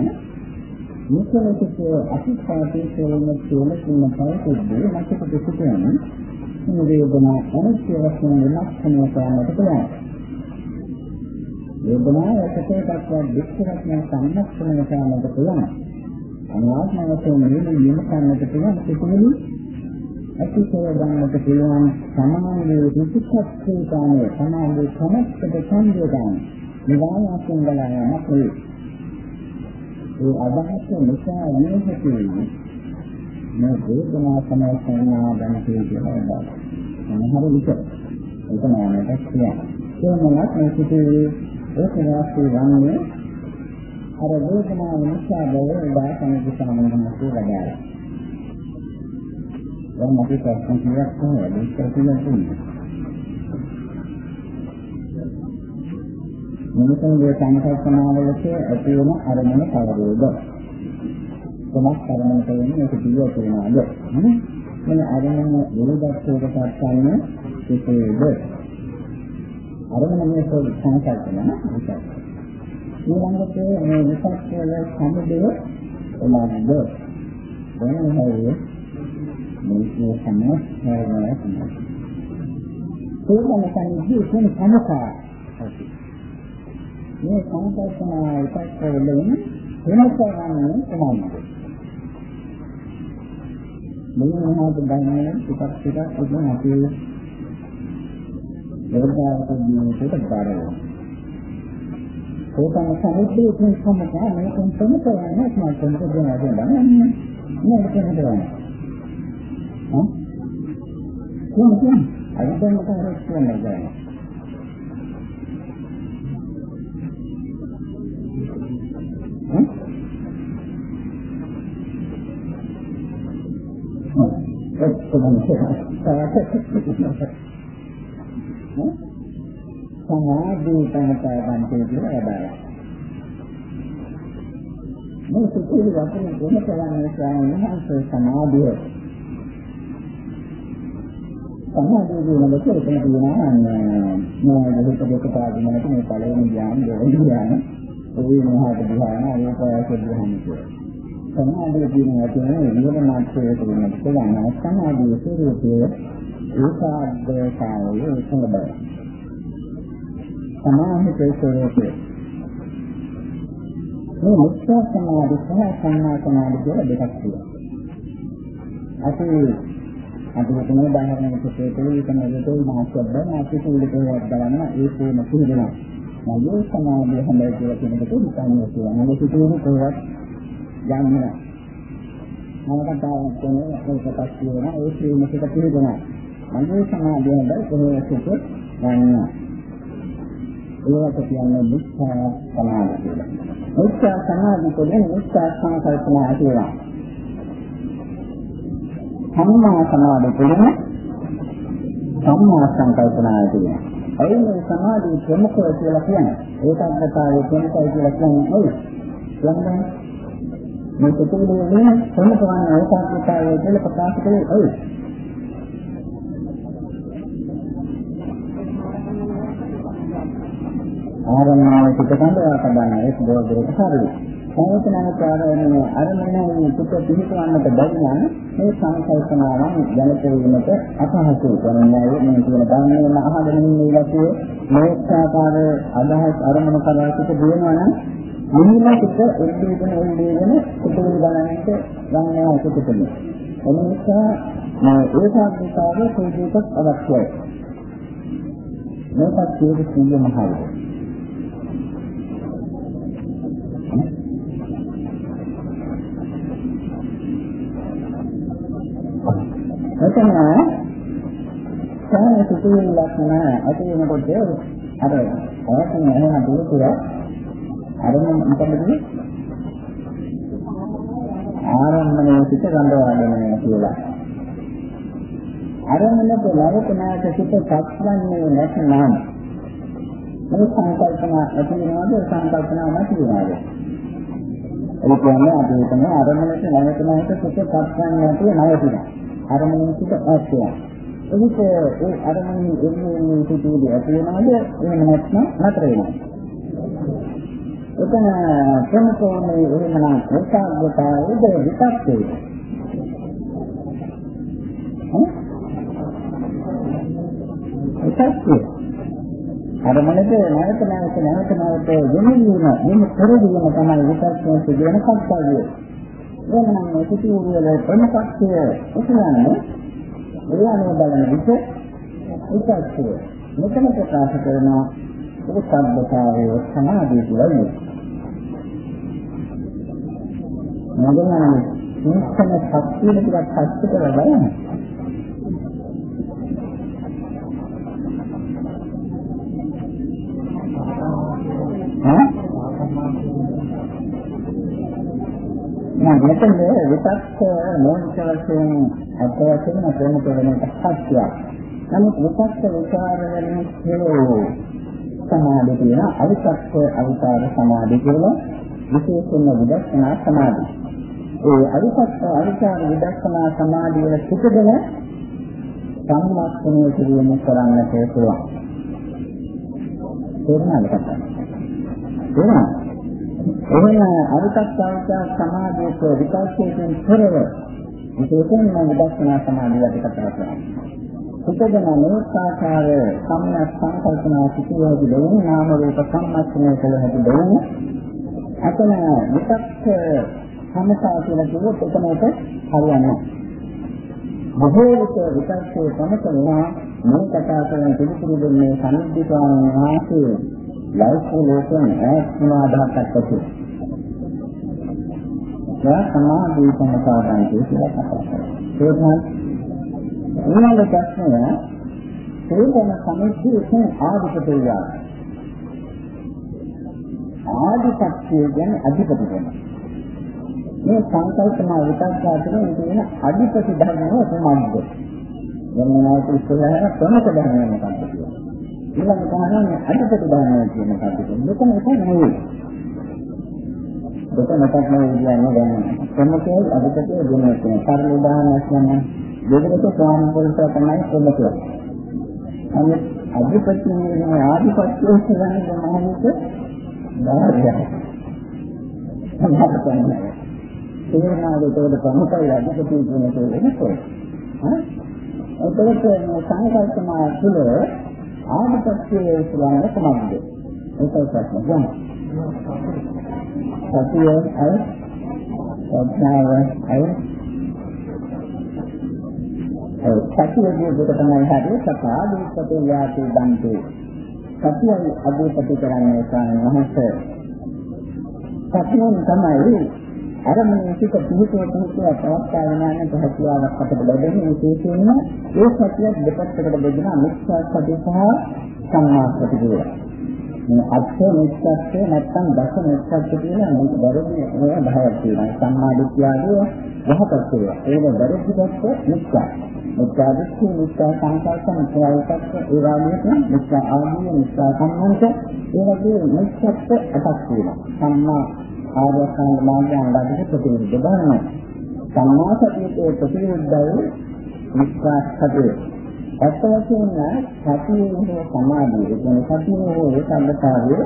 මුසලකේ අතිපාතේ කියන කියන කියන පරිදි මතක දෙකෙන් මේ වේදනාව අනිත්‍ය වශයෙන් වෙනස් කරනවට පුළුවන්. වේදනාව එකකටවත් දුක්ඛයක් නැ සම්මස්තන කරන්නට පුළුවන්. අනාත්ම වශයෙන් නිවන නිම කරන්නට පුළුවන් සිතුවිලි අතිශය ගන්නට පුළුවන් සමානයේ විචක්ෂේ කාණේ සමානයේ සමස්ත ඡන්දය ගන්න. නිවායයෙන් බලන්නක් වේ. ඒ අදහස නිසා නිහතයි මේ වේදනා තමයි සංඥා දැන කියලා බලන්න. මොන හරි විතර. ඒක නෑ නේද කියන්නේ. ඒ මොනවත් මේ සිදුවේ ඒක වාස්තු වන්නේ අර වේදනාව නිසා බව උදාසන දිසාමනමතු වඩාලා. දැන් අපි ප්‍රශ්න කියක් කොහොමද ඉස්සර කියලා තියෙන්නේ. මිනිසුන්ගේ සංකල්පනාවලට ඇති වෙන අරමුණ කවරේද? කොමක් අරමුණට වෙන්නේ මේක පිළිවෙල තියෙනවාද? මේ අරමුණ විරුද්ධත්වයකට පත්වන්නේ කෙසේද? අරමුණ මේ සංකල්පන විචාර. ඊළඟට මේ විචාර වල සමුදය එළඹ වෙන හැරේ මේකේ සම්මත හරවලා තියෙනවා. ඒකම සංජී කියන සමකා මේ සංකල්පනා විචාර වලින් වෙනස් කරන්නේ කොහොමද? මේ මොහොත දැනෙන ටිකක් ටිකක් උදේ අපේ වේදාවට ජීවිතයට බාරව. ඒකම සමුද්‍රයේ තියෙන සම්මතා මේකෙන් තමයි කරන්නේ නැහැ තමයි දෙනවා දෙනවා. නේද කියන්නේ. හා? කොහොමද? අයිතෙන් මොකක්ද කියන්නේ? හ්ම්? ඒක තමයි. සමාධි තනතා බන්තේ කියලා බබාලා. මේ සිතිවිලි වශයෙන් ගොනු කරන්නේ ස්වාමීන් වහන්සේ සමාධිය. සමාධිය කියන එක එතන තියෙනවා මේ දෙක දෙක පාදිනකට මේ පළවෙනි ඥාන දෙවෙනි ඥාන ඒ මොහොත ධ්‍යාන අයෝපයක ධ්‍යාන කියලා. සමාධිය කියන වචනේ නිවනමාත්‍රයේ තියෙන ප්‍රධාන සමාධියේ ස්වરૂපය ඒකාග්‍රතාවය එකඟ බව. සමාහිතේ ස්වરૂපය. මේ මුක්ත සමාධි සහ සංඥා සමාධි කියලා දෙකක් තියෙනවා. අපි අපි හිතන්නේ බාහිර විශේෂයේ තියෙන දෙකේ මාස්කබ්බ මාසික උලිකයක් බලන ඒ තේම පිළිදෙනවා. මගේ සමාධිය හැම කියලා කියන එක හිතන්නේ කියලා. මම හිතුවේ කොහොමද යන්නේ. මම කතාවක් කියන්නේ ඒකටත් කියනවා ඒ ශ්‍රීමසික පිළිදෙනවා. මගේ සමාධිය හැබැයි කොහොමද සිට ගන්නවා. ඒකට කියන්නේ මුක්ඛා සමාධි කියලා. මුක්ඛා සමාධි කියන්නේ මුක්ඛා සංකල්පනා කියලා. සම්මා සමාධි කියන්නේ සම්මා සංකල්පනා කියලා. ඒ මේ සමාධි ප්‍රමුඛය කියලා කියන්නේ ඒකාග්‍රතාවය ප්‍රමුඛයි කියලා කියන්නේ ඇයි? කියන්නේ මේ පිටුනේ ප්‍රමුඛ වන ඒකාග්‍රතාවය කියලා ප්‍රකාශ කළේ ඇයි? ආරම්භාව පිටකඳ ආකබන්න ඒක බෝධිරට හරියි. සංයතනක ආරම්භයේ අරමුණේ පිට පිහිටවන්නට බැරි නම් මේ සංකල්පනාවන් ජනිත වීමට අපහසුයි. කියන්නේ මේ කියන ධර්මයෙන් අහගෙන ඉන්නේ ගැතිය මේකාකාර අදහස් අරමුණු කරා පිට දෙනවා නම් මුලින්ම පිට එද්දීගෙන එල්ලීගෙන පිටුල් ගණන්ට ගන්නවා පිටුතුන. එනිසා ඒකාග්‍රතාවය කොහොමද අවශ්‍යයි. මේකත් කියන්නේ සිය මහයි. මෙතන සාන සිතුවිල්ලක් නෑ. ඇති වෙනකොට අර ඔයකම එහෙම දුරුතුර අර මොකදද ආරම්භණය සිට ගන්ධවන්නේ කියලා. අරමුණක ලැබෙනාට සිට පත්වන්නේ නැත්නම් මේ සංකල්පන ඇති වෙනවද සංකල්පන නැති වෙනවද ඒ කියන්නේ අපි හිතන්නේ අරමුණට නැවතනාට සිට පත්වන්නේ නැතුව නවතිනවා අරමුණ සිට ඇස්තිය. එවිට ඒ අරමුණ එන්නේ සිටුදී ඇති වෙනවද එහෙම නැත්නම් නතර වෙනවද? එතන ප්‍රමුඛෝනේ එහෙමනම් ඒකාග්‍රතාවයද විපස්සේ. විපස්සේ. අරමුණට නැවත නැවත නැවත නැවත යොමුවීම මේ පරිදිම තමයි විපස්සේ කියන කර්තව්‍යය. එහෙනම් මේ සිටියුරු වල ප්‍රමුඛත්වය උතුරන්නේ ඒ අනුව බලන විට උත්සාහය මෙතන ප්‍රකාශ කරන උත්සබ්බතාවයේ සමාධිය කියන්නේ මොකද මේකන ශක්තිය ටිකක් පස්සේ කරලා බලන්න. මම මෙතන විතක්ක මොනික වශයෙන් අත්‍යවශ්‍යම ප්‍රමුඛ වෙන සත්‍යය. නමුත් විතක්ක විචාර වලින් හේතු සමාධිය කියන අවිතක්ක අවිචාර සමාධිය කියලා විශේෂයෙන්ම විදර්ශනා සමාධිය. ඒ අවිතක්ක අවිචාර විදර්ශනා සමාධිය වල සුදුදෙන සම්මාක්ෂණය කිරීම කරන්නට පුළුවන්. තේරුණාද කතා? තේරුණා? එහෙනම් අවිතක්ක අවිචාර සමාධියක විකල්පයෙන් පෙරව විශේෂයෙන්ම විදර්ශනා සමාධිය අපි කතා කරනවා. සුතදන මේකාකාර සම්මත සංකල්පනා සිටියදී දෙවෙනි නාම රූප සම්මස්නය කළ හැකි දෙවෙනි අතන විතක්ක සමතා කියලා කිව්වොත් එතනට හරියන්නේ බොහෝ විට විතක්කේ සමතනවා මේ කතා කරන පිළිතුරු දෙන්නේ සම්පූර්ණ වාසයේ ලෞකික ලෝකෙන් ඈත්ම අදහසක් ඇති. ඒ සමාධි සමතාවන්ගේ කියලා කතා කරනවා. ඊළඟ ප්‍රශ්නය හේතන සමිතියේ ආධිපතිය. ආධිපත්‍ය ගැන අධිපති වෙනවා. මේ සංකල්පනා විතක්කාතනේ කියන අධිපති ධර්මය කොහොමද? යම්නාට ඉස්සරහ ප්‍රමුඛ ධර්මය මොකක්ද කියලා. ඊළඟ තමයි අධිපති ධර්මය කියන කතාව. මෙතන ඒක නෙවෙයි. දෙක මතක් නෙවෙයි කියන්නේ දැන් ප්‍රමුඛයි අධිපතිය දෙන්නේ කියන කර්ම උදාහරණයක් නම් දෙකකට ස්වාමීන් වහන්සේ තමයි ප්‍රමුඛය. අනිත් අධිපතියේ ආධිපත්‍යය කියන්නේ මොනවද? බාහිරයි. සම්හාරකන්නේ. තේරෙනවාද ඒකට ප්‍රමුඛයි අධිපතිය කියන එක වෙනසයි. හා? ඒකත් සංකල්පනා තුළ ආධිපත්‍යයේ කියන්නේ කොහොමද? ඒකයි ප්‍රශ්න ගන්න. සතිය අය ප්‍රඥාව අය සතියේ දුක තමයි හරිය සපාදීපතේ යාති බන්තේ සතියයි අධිපති කරන්නේ සාමහස සතියෙන් තමයි අරමුණේ සිට පිහිටුව පිහිටුව පවත්වාගෙන යන්නට හැකියාවක් අපට ලැබෙන්නේ විශේෂයෙන්ම ඒ සතිය දෙපැත්තකට බෙදෙන මිත්‍යා සතිය සහ සම්මා සතිය කියලා. මේ අත්‍ය මිත්‍යත්වය නැත්තම් දස මිත්‍යත්වය කියලා මේක වැරදි මේ භාවයක් තියෙනවා. සම්මා දිට්ඨියගේ යහපත් ඒවා. ඒක වැරදි පැත්ත මිත්‍යා. මිත්‍යා දෘෂ්ටි, මිත්‍යා සංකල්ප, මිත්‍යා විචක්ක, ඒ වගේම මිත්‍යා ආදී, මිත්‍යා සම්මන්ත, ඒ වගේ මිත්‍යත්ව අටක් තියෙනවා. සම්මා ආර්යසංග මාර්ගයන් ළඟට ප්‍රතිවිරුද්ධ බලනවා. සම්මා සතියේ ප්‍රතිවිරුද්ධයි මිත්‍යා සතිය. ඇත්ත වශයෙන්ම සතියේ හෝ සමාධියේ කියන සතියේ හෝ ඒකාග්‍රතාවයේ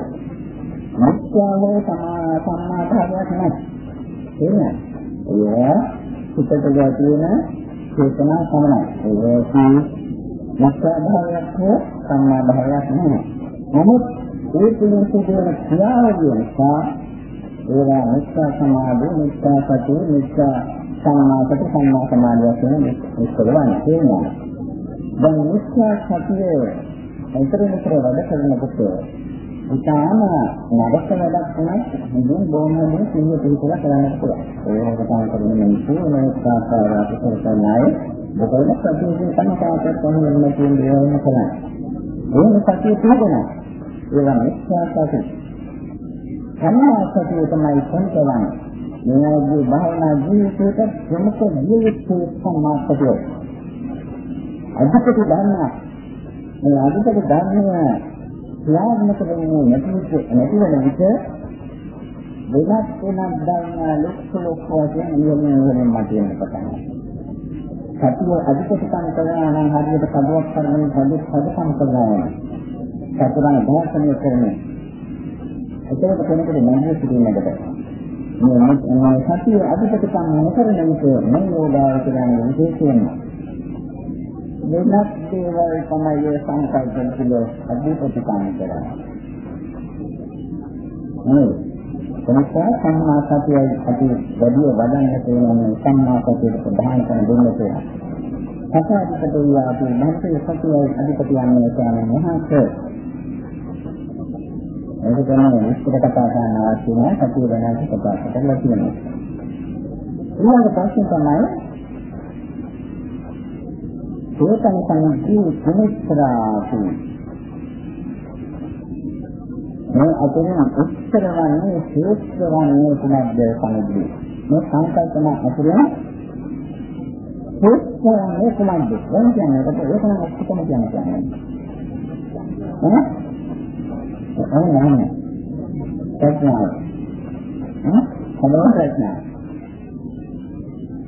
මිත්‍යා හෝ සම්මා භාවයක් නැහැ. එහෙනම් එය පිටට ගැටෙන චේතනා පමණයි. ඒකී මිත්‍යා භාවයක් හෝ සම්මා භාවයක් නෙමෙයි. නමුත් ඒ තුලින් සිදුවන ක්‍රියාවලිය නිසා ඒවා මිත්‍යා සමාධි, මිත්‍යා සති, මිත්‍යා සම්මාසති, සම්මා සමාධිය වශයෙන් විස්තරවන්නේ තියෙනවා. දැන් මිත්‍යා සතිය අතර මෙතර වැඩ කරනකොට ඉතාම නරක වැඩක් වුණත් මුදුන් බොහොමදී සිහිය පිළිතලා කරන්නට පුළුවන්. ඒක තමයි කරන්නේ මිනිස්සු මේ සාකාරාත කරනයි බොහෝම සතියෙන් තමයි කාටත් කොහොමද කියන දේවල් කරන්නේ. ඒක සතිය තිබුණා. ඒවා මිත්‍යා සතිය සම්මා සතිය තමයි සංකලන. මෙයාගේ භාවනා ජීවිතයට ප්‍රමුඛ ජීවිතයේ සම්මා සතිය. අධිපති ධර්ම මේ අධිපති ධර්මය ක්‍රියාත්මක වෙන්නේ නැති නැති වෙන විට වෙනත් වෙනත් ධර්ම ලොක්ක ලොක්ක වශයෙන් නියමයෙන් වෙන මතියෙන් පටන් ගන්නවා. සතිය අධිපතිකම් කරනවා නම් හරියට කඩුවක් කරගෙන හදි හදකම් කරනවා. සතරන දර්ශනය කරන්නේ එතකොට කෙනෙකුට නැහැී සිටින්නකට මේ සතිය අධිපතිකම් නොකරන විට මේ යෝගාව කියන්නේ විශේෂයෙන්ම වෙනත් දේවල් තමයි ඒ සංකල්පන තුළ අධිපතිකම් කරන්නේ. නේද? එනිසා සම්මා සතියයි අපි වැඩි වඩන්න තියෙන සම්මා සතියට ප්‍රධාන කරන දෙන්නේ කියලා. සසාධිපතිය අපි මනසේ සතියයි අධිපතියන්නේ කියන මහත් ඒක තමයි විස්තර කතා කරන්න අවශ්‍ය නැහැ සතිය ගැන කතා කරලා තියෙනවා. ඊළඟ ප්‍රශ්නේ තමයි සෝතන සංජී කුමස්තරාති මේ අතරින් උත්තර වන්නේ ශ්‍රේෂ්ඨ වන්නේ කුමක්ද සමගි මේ සංකල්පන අතරින් ශ්‍රේෂ්ඨ වන්නේ කුමක්ද දැන් කියන්නේ? ඒක ඒක නම් ඔක්කොම කියන්නේ. ඈ ඔව් නෑ ප්‍රඥාව ඈ කොහොමද ප්‍රඥාව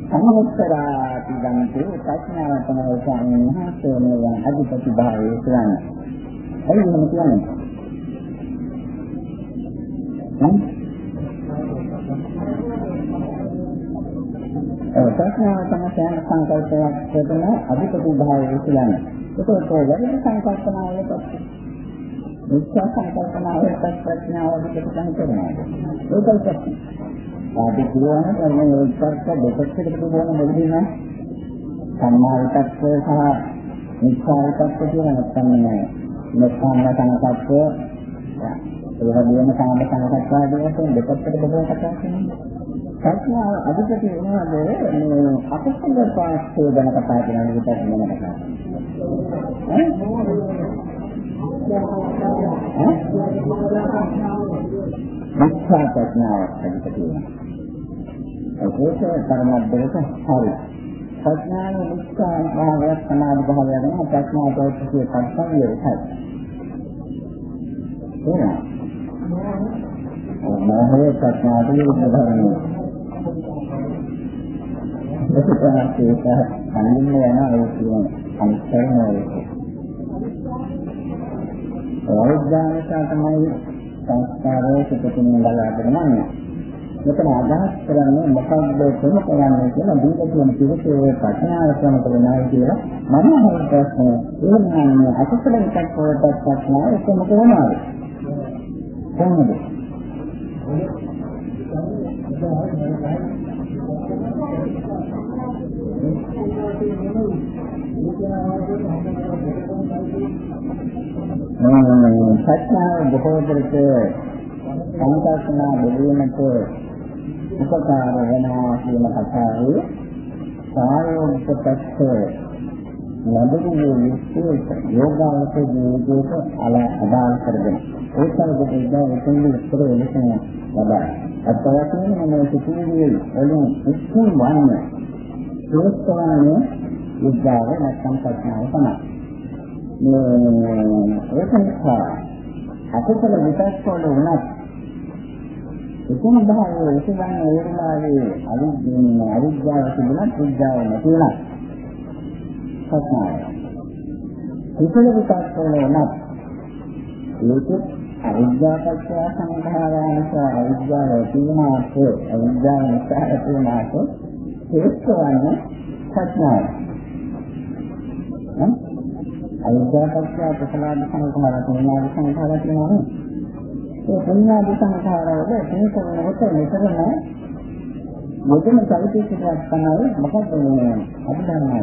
සමුත්තරාති ගන්තේ ප්‍රඥාව තමයි ස්වාමීන් වහන්සේ මේ අධිපති භාවයේ කියන්නේ. එයි මම කියන්නේ. ඒ ප්‍රඥාව තමයි සංකල්පයක් කරන අධිපති භාවයේ කියන්නේ. ඒකත් වැඩි සංකල්පනාවල පස්සේ. විශ්වාස සංකල්පනාවල ප්‍රඥාව අධිපති කරනවා. ඒකයි ප්‍රශ්නේ. අපි කියවන කර්ම විස්තරක දෙකකට කියවන මොකදිනා සම්මා විතක්ක සහ මිච්ඡා විතක්ක කියන නැත්නම් මේ මෙත්තාන සංකප්ප ඒ වගේම කාම සංකප්ප ආදී වශයෙන් දෙකකට බෙදලා කතා කරනවා. ප්‍රඥාව අධිපති වෙනවාද මේ අකුසල පාස්කේ ගැන කතා කරන විදිහට මම කතා කරනවා. මිච්ඡා ප්‍රඥාවක් අධිපති වෙනවා. ඒක ධර්මද්දලට හරි. ප්‍රඥාව මුක්ඛා භාවය සමාධි භාවය ගැන ප්‍රඥා දෝෂිතේ පස්සාවිය එකයි. එහෙනම් මොහේ ප්‍රඥාට විරුද්ධ ධර්මයි. ඒක තමයි ඒක අනින්න යන ඒ කියන අනිත්‍යම ඒක. අවඥානසා තමයි සංස්කාරයේ සිටින බලාගෙන යන්නේ. මෙතන අදහස් කරන්නේ මොකක්ද කොහොම කරන්නේ කියලා දීලා තියෙන පිළිතුරේ ප්‍රශ්නාව ක්‍රම කරනවා කියලා මම අහන ප්‍රශ්නය එහෙනම් අසුතල එකක් වලට ප්‍රශ්නාව ඒක මොකද වෙනවද කොහොමද? මම ප්‍රශ්නාව බොහෝ දුරට සංකල්පනා බෙදීමට උපකාර වෙනවා කියන කතාවේ සායෝගික පැත්ත ලැබුණේ විශේෂ යෝගාවක ජීවිතයට අල අදාළ කරගෙන ඒකවල දෙයක් උතුම් විස්තර වෙනසන ලබා. අත්වශයෙන්ම මේ සිතුවිලි වලින් ඉක්ම වන්නේ ශ්‍රේෂ්ඨවන්නේ විද්‍යාව නැත්නම් ප්‍රඥාව තමයි. මේ ඒක නිසා අකුසල විපස්සක වල උනත් එකම භාවය විසඳන්න ඕනලාගේ අවිද්‍යාව අවිද්‍යාව තිබුණත් විද්‍යාව නැතිවුණත් සත්‍යයි. කුසල විපාක වල උනත් ඒක අවිද්‍යාවපත්‍ය සංඛාරයන්ස අවිද්‍යාව තිබුණාට අවිද්‍යාව නිසා ඇතිවුණාට හේතුවන්නේ සත්‍යයි. අවිද්‍යාවපත්‍ය කුසලාද සංඛාර තුනාද සංඛාර කියනවා ඒ පුණ්‍යාදි සංඛාරවල තේකවලට මෙතරම මුදෙන චෛතසිකයක් තමයි මොකද මේ අභිධර්මය.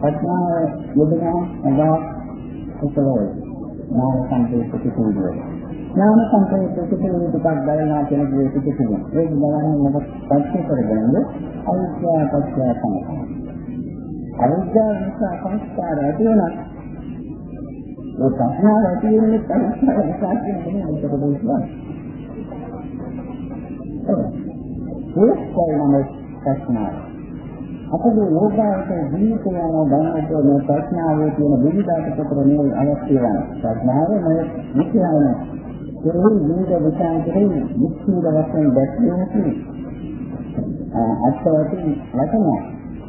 ප්‍රඥාව මුදෙන අගා කුසලයි. නාම සංකේත පිටුදුව. නාම සංකේත පිටුදුව දෙකක් බලනවා කියන දේ පිටුදුව. ඒක බලන්නේ මොකක්ද පස්සේ කරගන්නේ අවිද්‍යාව පත්‍ය සංඛාර. අවිද්‍යාව නිසා සංස්කාර ඇති වෙනවා ඒ ප්‍රඥාව ඇති වෙන්නේ පරිස්සම විකාශ වෙන මොකද කියන්නේ. ඒකයි නම් ප්‍රශ්නාව. අපේ යෝගාවක ජීවිතය යන දැනට මේ ප්‍රශ්නාවේ තියෙන විවිධාක පතර මේ අවශ්‍ය වෙන. ප්‍රශ්නාව මේ විද්‍යාවන. ඒ විවිධ විචාරකේ මුක්තිද වශයෙන් දැක්වෙන්නේ අත්‍යවශ්‍ය වචන.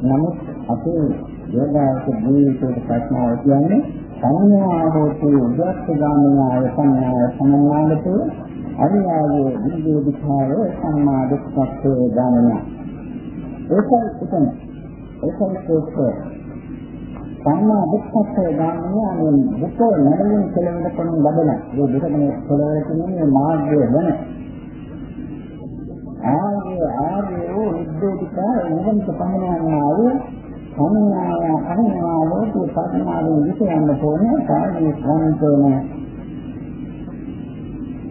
නමුත් අපේ යෝගාවක ජීවිතයේ ප්‍රශ්නාව කියන්නේ සංඥා හෝති උද්‍යස්තගාමිනාය සංඥාය සමන්නාලතු අරියාවේ විදේදිඛාය සම්මා දුක්ඛේ ඥානය ඒකයි එතන ඒකයි ඒක සම්මා දුක්ඛේ ඥානය අනේ දුක නැරෙමින් කෙලෙන්න කොන ලබන. මේ දුකනේ කෙලවර කියන්නේ මාර්ගය වෙන. ආර්ය ආර්ය වූ විදේදිඛාය නිවන් සපන්නනා වූ සංඥාව අරනවා ලෝකේ පරිණාමයේ විසයන්න තෝරන කාර්ය ස්වන්තෝන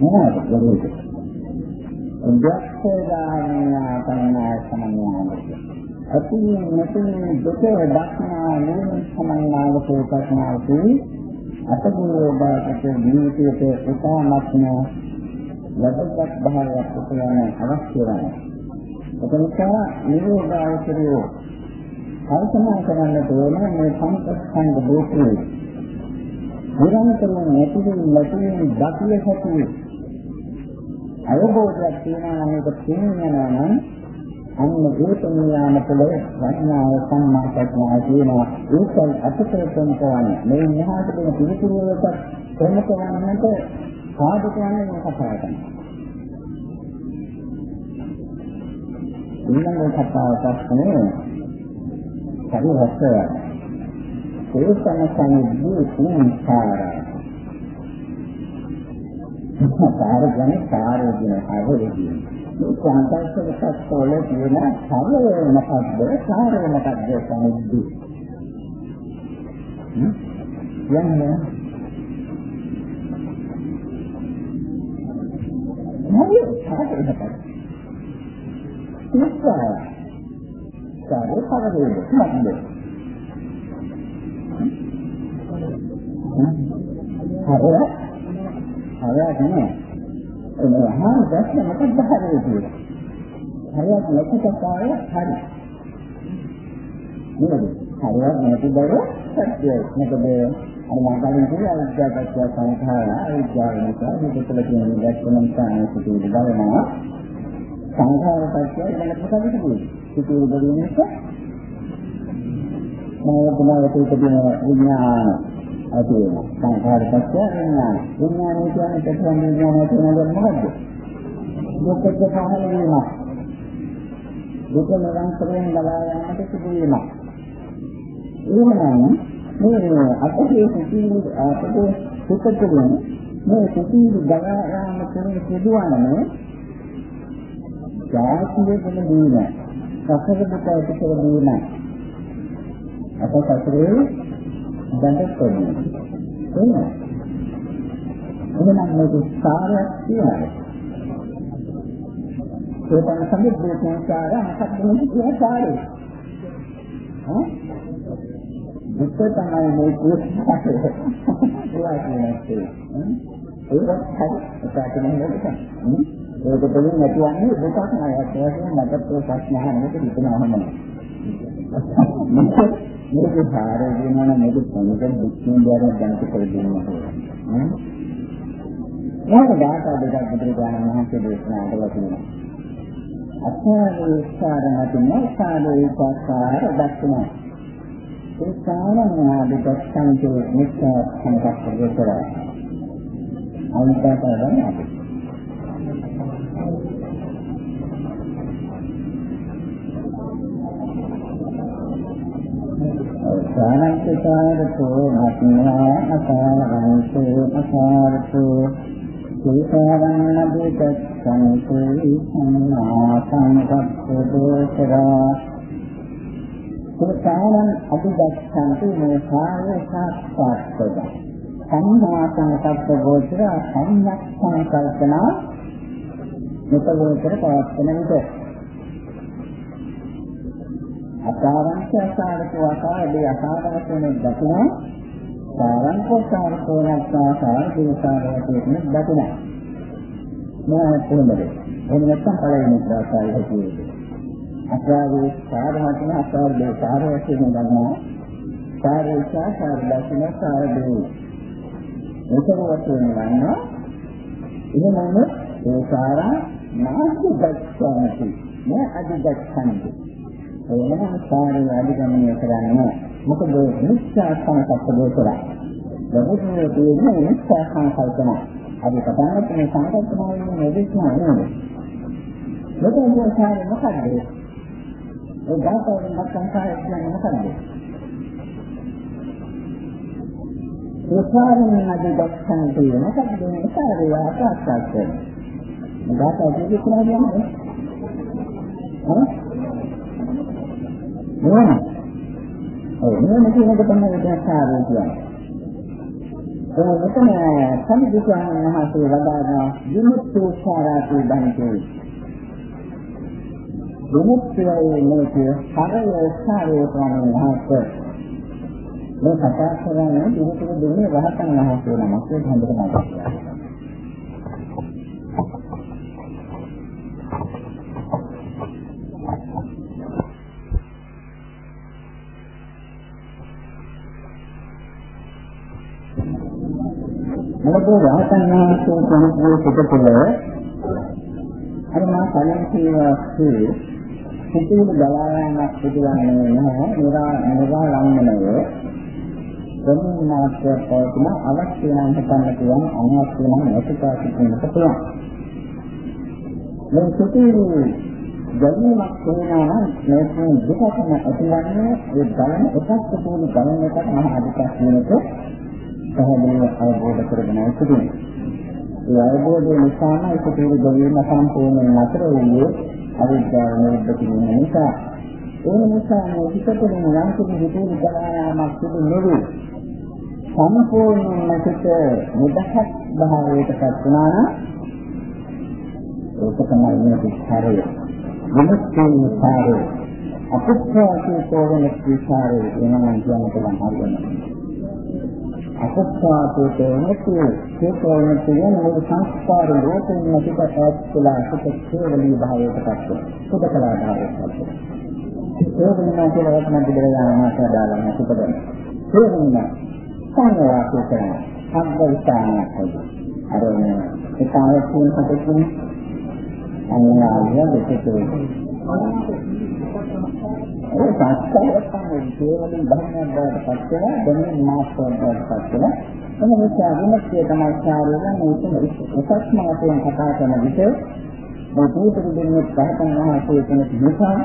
මොනවද කියන්නේ ඉන්ද්‍රස්තේදානා පඤ්ඤා සමන්නාමති අති මෙතන දෙක දක්නා නුවණ සමන්නාවකෝ ප්‍රඥාවති අතගෝදාකට ජීවිතයට උපාමත්ම ලබගත් භාවයක් උපයන අවශ්‍ය වෙනවා. ඒක නිසා නිරෝධාවචරය කල්පනා කරන්න තෝරන මේ සංස්කන්ධ දෝෂේ. නිරන්තරයෙන් නැතිවෙන නැතිවෙන දකිය හැකි අවබෝධයක් තියෙනවා නම් ඒක තේරෙනවා නම් අන්න ඒකමියාන තුළ වඥාව සම්මා ප්‍රඥාව තියෙනවා. ඒකයි අපතේ තෝරන්නේ මේ මෙහාට දෙන පිළිතුරු වලට ප්‍රමුඛ වන්නට සාධක වන්නේ මේ කතාව තමයි ඊළඟ කතාව තමයි හරි රසය ඒකම සංයුද්ධ සංස්කාරය. සාර කියන්නේ සාරය කියන හරවලදී මේ සංකල්ප විකල්පවල තියෙන සරල මොකක්ද? සාරය මොකක්ද සමුද්දි යන්නේ. නෑ සාරය මොකක්ද ඉස්සාර සාරය පරදේ මොකක්ද හරි හරියට නෑ. ඒ මහා දැක්ක මොකක්ද හරියට කියලා. හරියට නැති කතාව හරි. නේද? හරියට නැති බව සත්‍යයි. මොකද අර මම කලින් කිව්වා අවිද්‍යාවත්‍ය සංඛාර අවිද්‍යාව නිසා මේක තුළ තියෙන දැක්කම තමයි සිදුවෙන්නේ බලනවා. සංඛාරපත්‍ය ඊළඟට මොකද කියන්නේ? සිදුවෙන්නේ දෙන්නේ මොනවද උපදින විඥාන ඇති වෙනවා. සංඛාරපත්‍ය විඥාන. විඥානය කියන්නේ ප්‍රතිසං විඥානය කියන මොකද්ද? දුක්ඛ පහළ වීම. දුක නිරන්තරයෙන් බලා යන්නට සිදු වීම. එහෙනම් මේ අපේ සිතිවිලි අපේ සිතතුලින් මේ සිතිවිලි බලා යාම තුළ සිදුවන්නේ ජාතිය වෙන දීම. සසර දුක ඇති කර දීම. අප සසරේ දඬ කරනවා. එහෙනම් එහෙනම් මේක සාරයක් තියෙනවා. ඒකන සම්බුද්ධ සංස්කාර මොකක්ද මේ කියන සාරය? ඈ? දුක තමයි මේ කියන්නේ. ඒවා කියන්නේ. ඒකත් හරි. ඒකට නෙමෙයි නේද? ඒක දෙලින් නැතුවන්නේ දුකක් නෑ. ඒක කියන්නේ මට ප්‍රශ්න අහන්නට හිතනවම නෑ. මේක සාරය කියනවා නම් මේක සංකල්ප දුක්ඛින් බාරෙන් දැනට කර දෙන්න ඕනේ. මේක දාතා දෙකක් බුදුරජාණන් වහන්සේ දේශනා කළා තියෙනවා. අත්‍යවශ්‍ය සාරණතු නැසාරේ පාසාර දක්වනවා. ඒ සාරණාදී දක්ෂන්තේ නිස්සා සංකප්ප කරලා. අනිත්‍යතාව ගන්නවා. සානන්තකාරතෝ මත්නා අකාරන්තෝ අකාරතෝ සීතාරං නබුතස්සන්තේ සම්මා සංකප්පදෝසරා සීතාරං අභිදස්සන්තේ මේ කාය සාක්ෂාත්කද සම්මා සංකප්පදෝසරා සම්මා සංකල්පනා මෙතනතර පවත්වන විට අසාරංශ අසාරකෝ අසාරදී අසාරවත් වෙන දකුණ සාරංශ සාරකෝ නැත්නම් සාරදී සාරවත් වෙන දකුණ මොනවද කොහොමද? එහෙම නැත්නම් පළවෙනි ප්‍රාසාරය කියන්නේ අසාරේ සාරවත් වෙන අසාරදී සාරවත් වෙන දකුණ සාරේ සාර දකුණ සාරදී ඒකවත් වෙනවා එහෙමනම් ඒ සාරා නාස්ති දක්ෂාන්ති නෑ අධිදක්ෂාන්ති වෙනම කාර්ය අධිගමනය කරන්නේ මොකද නිශ්චය සංකල්ප දෝෂලා ලබුනේ තියෙන නිශ්චය සංකල්පන අපි කතා කරන සංකල්පනාවේ නෙදිස්නා නේද? මෙතන කාර්ය මොකද්ද? ඒ දාතවෙන් නැත්නම් කාර්ය කියන්නේ මොකද්ද? ඒ කාර්යයෙන් අධිදක්ෂණ තියෙන මොකද්ද? මේ කාර්යය ආකාශයක් කරනවා දාතව කියන්නේ හරි නෝන. ඔව් නෝන කියන එක තමයි විද්‍යාචාරය කියන්නේ. ඒ මෙතන සම්බුද්ධයන් වහන්සේ වදාළා විමුක්ති සාරාති බණකේ විමුක්තියයි මේක හරය සාරය ස්වාමීන් වහන්සේ මේ කතා කරන්නේ දිනතුරු දෙන්නේ රහතන් වහන්සේ නමක් ඒක හොඳට මතක් කරගන්න. මොකද රහතන් වහන්සේ කෙනෙකුගේ සිත තුළ අර මා කලින් කියවාසේ සිතුවිලි බලායනක් සිදුවන්නේ නැහැ. නිරා නිරා ලංඝනය ප්‍රමුඛ මාත්‍රයක් පවතින අවශ්‍ය නම් හිතන්න පුළුවන් අනවශ්‍ය නම් නැතිපා සිටින්නට පුළුවන්. මේ සිතුවිලි ගැනීමක් වෙනවා නම් මේකෙන් දෙකක්ම ඇතිවන්නේ ඒ බලන එකක් සිතුවිලි බලන එකක් මහ අධිකක් වෙනකොට පැහැදිලිව අවබෝධ කරගෙන සිටිනවා. ඒ අවබෝධය නිසාම ඒක පිළි දෙවියන් සම්පූර්ණයෙන් නතර වූයේ අවිද්‍යාව නිරුද්ධ කිරීම නිසා. ඒ නිසා මේ පිටතට යම් කිසි විදිහේ කරාමක් සිදු නොවේ. සම්පූර්ණයෙන්ම සිට නිදහස් භාවයට පත් වුණා නම් ඒක තමයි මේ විස්තරය. විමුක්තිය විස්තරය. අපුත්‍රාසී කෝවන විස්තරය වෙනම කියන්න පුළුවන් හරියට. අසත්‍යාපේත නැති හේතුවන කියන මේ සංස්කාර රෝපෙන් නැතිව ඇත්ලා සුඛ කේවලී භාවයට පත් වෙනවා. සුඛකලා භාවයට පත් වෙනවා. ඒ වෙනවා කියලා වචන දෙකක් යනවා සදාලා නැතිපදන. ඒ වෙනවා සංවාසය කරන සම්බවිතානයක් වගේ. අර ඒ තාවතුන් හදකින් අන්නාලිය දෙකේ ඒ සංස්කාරය තමයි කේවලින් ධර්මයක් බවට පත් වෙලා දැනෙන මාස්ටර් බවට පත් වෙලා එන නිසා විමුක්තිය තමයි ශාරීරික මේක එකක්ම වශයෙන් කතා කරන විට මේ දීපක දෙන්නේ පහතන මහසේ කෙන නිසා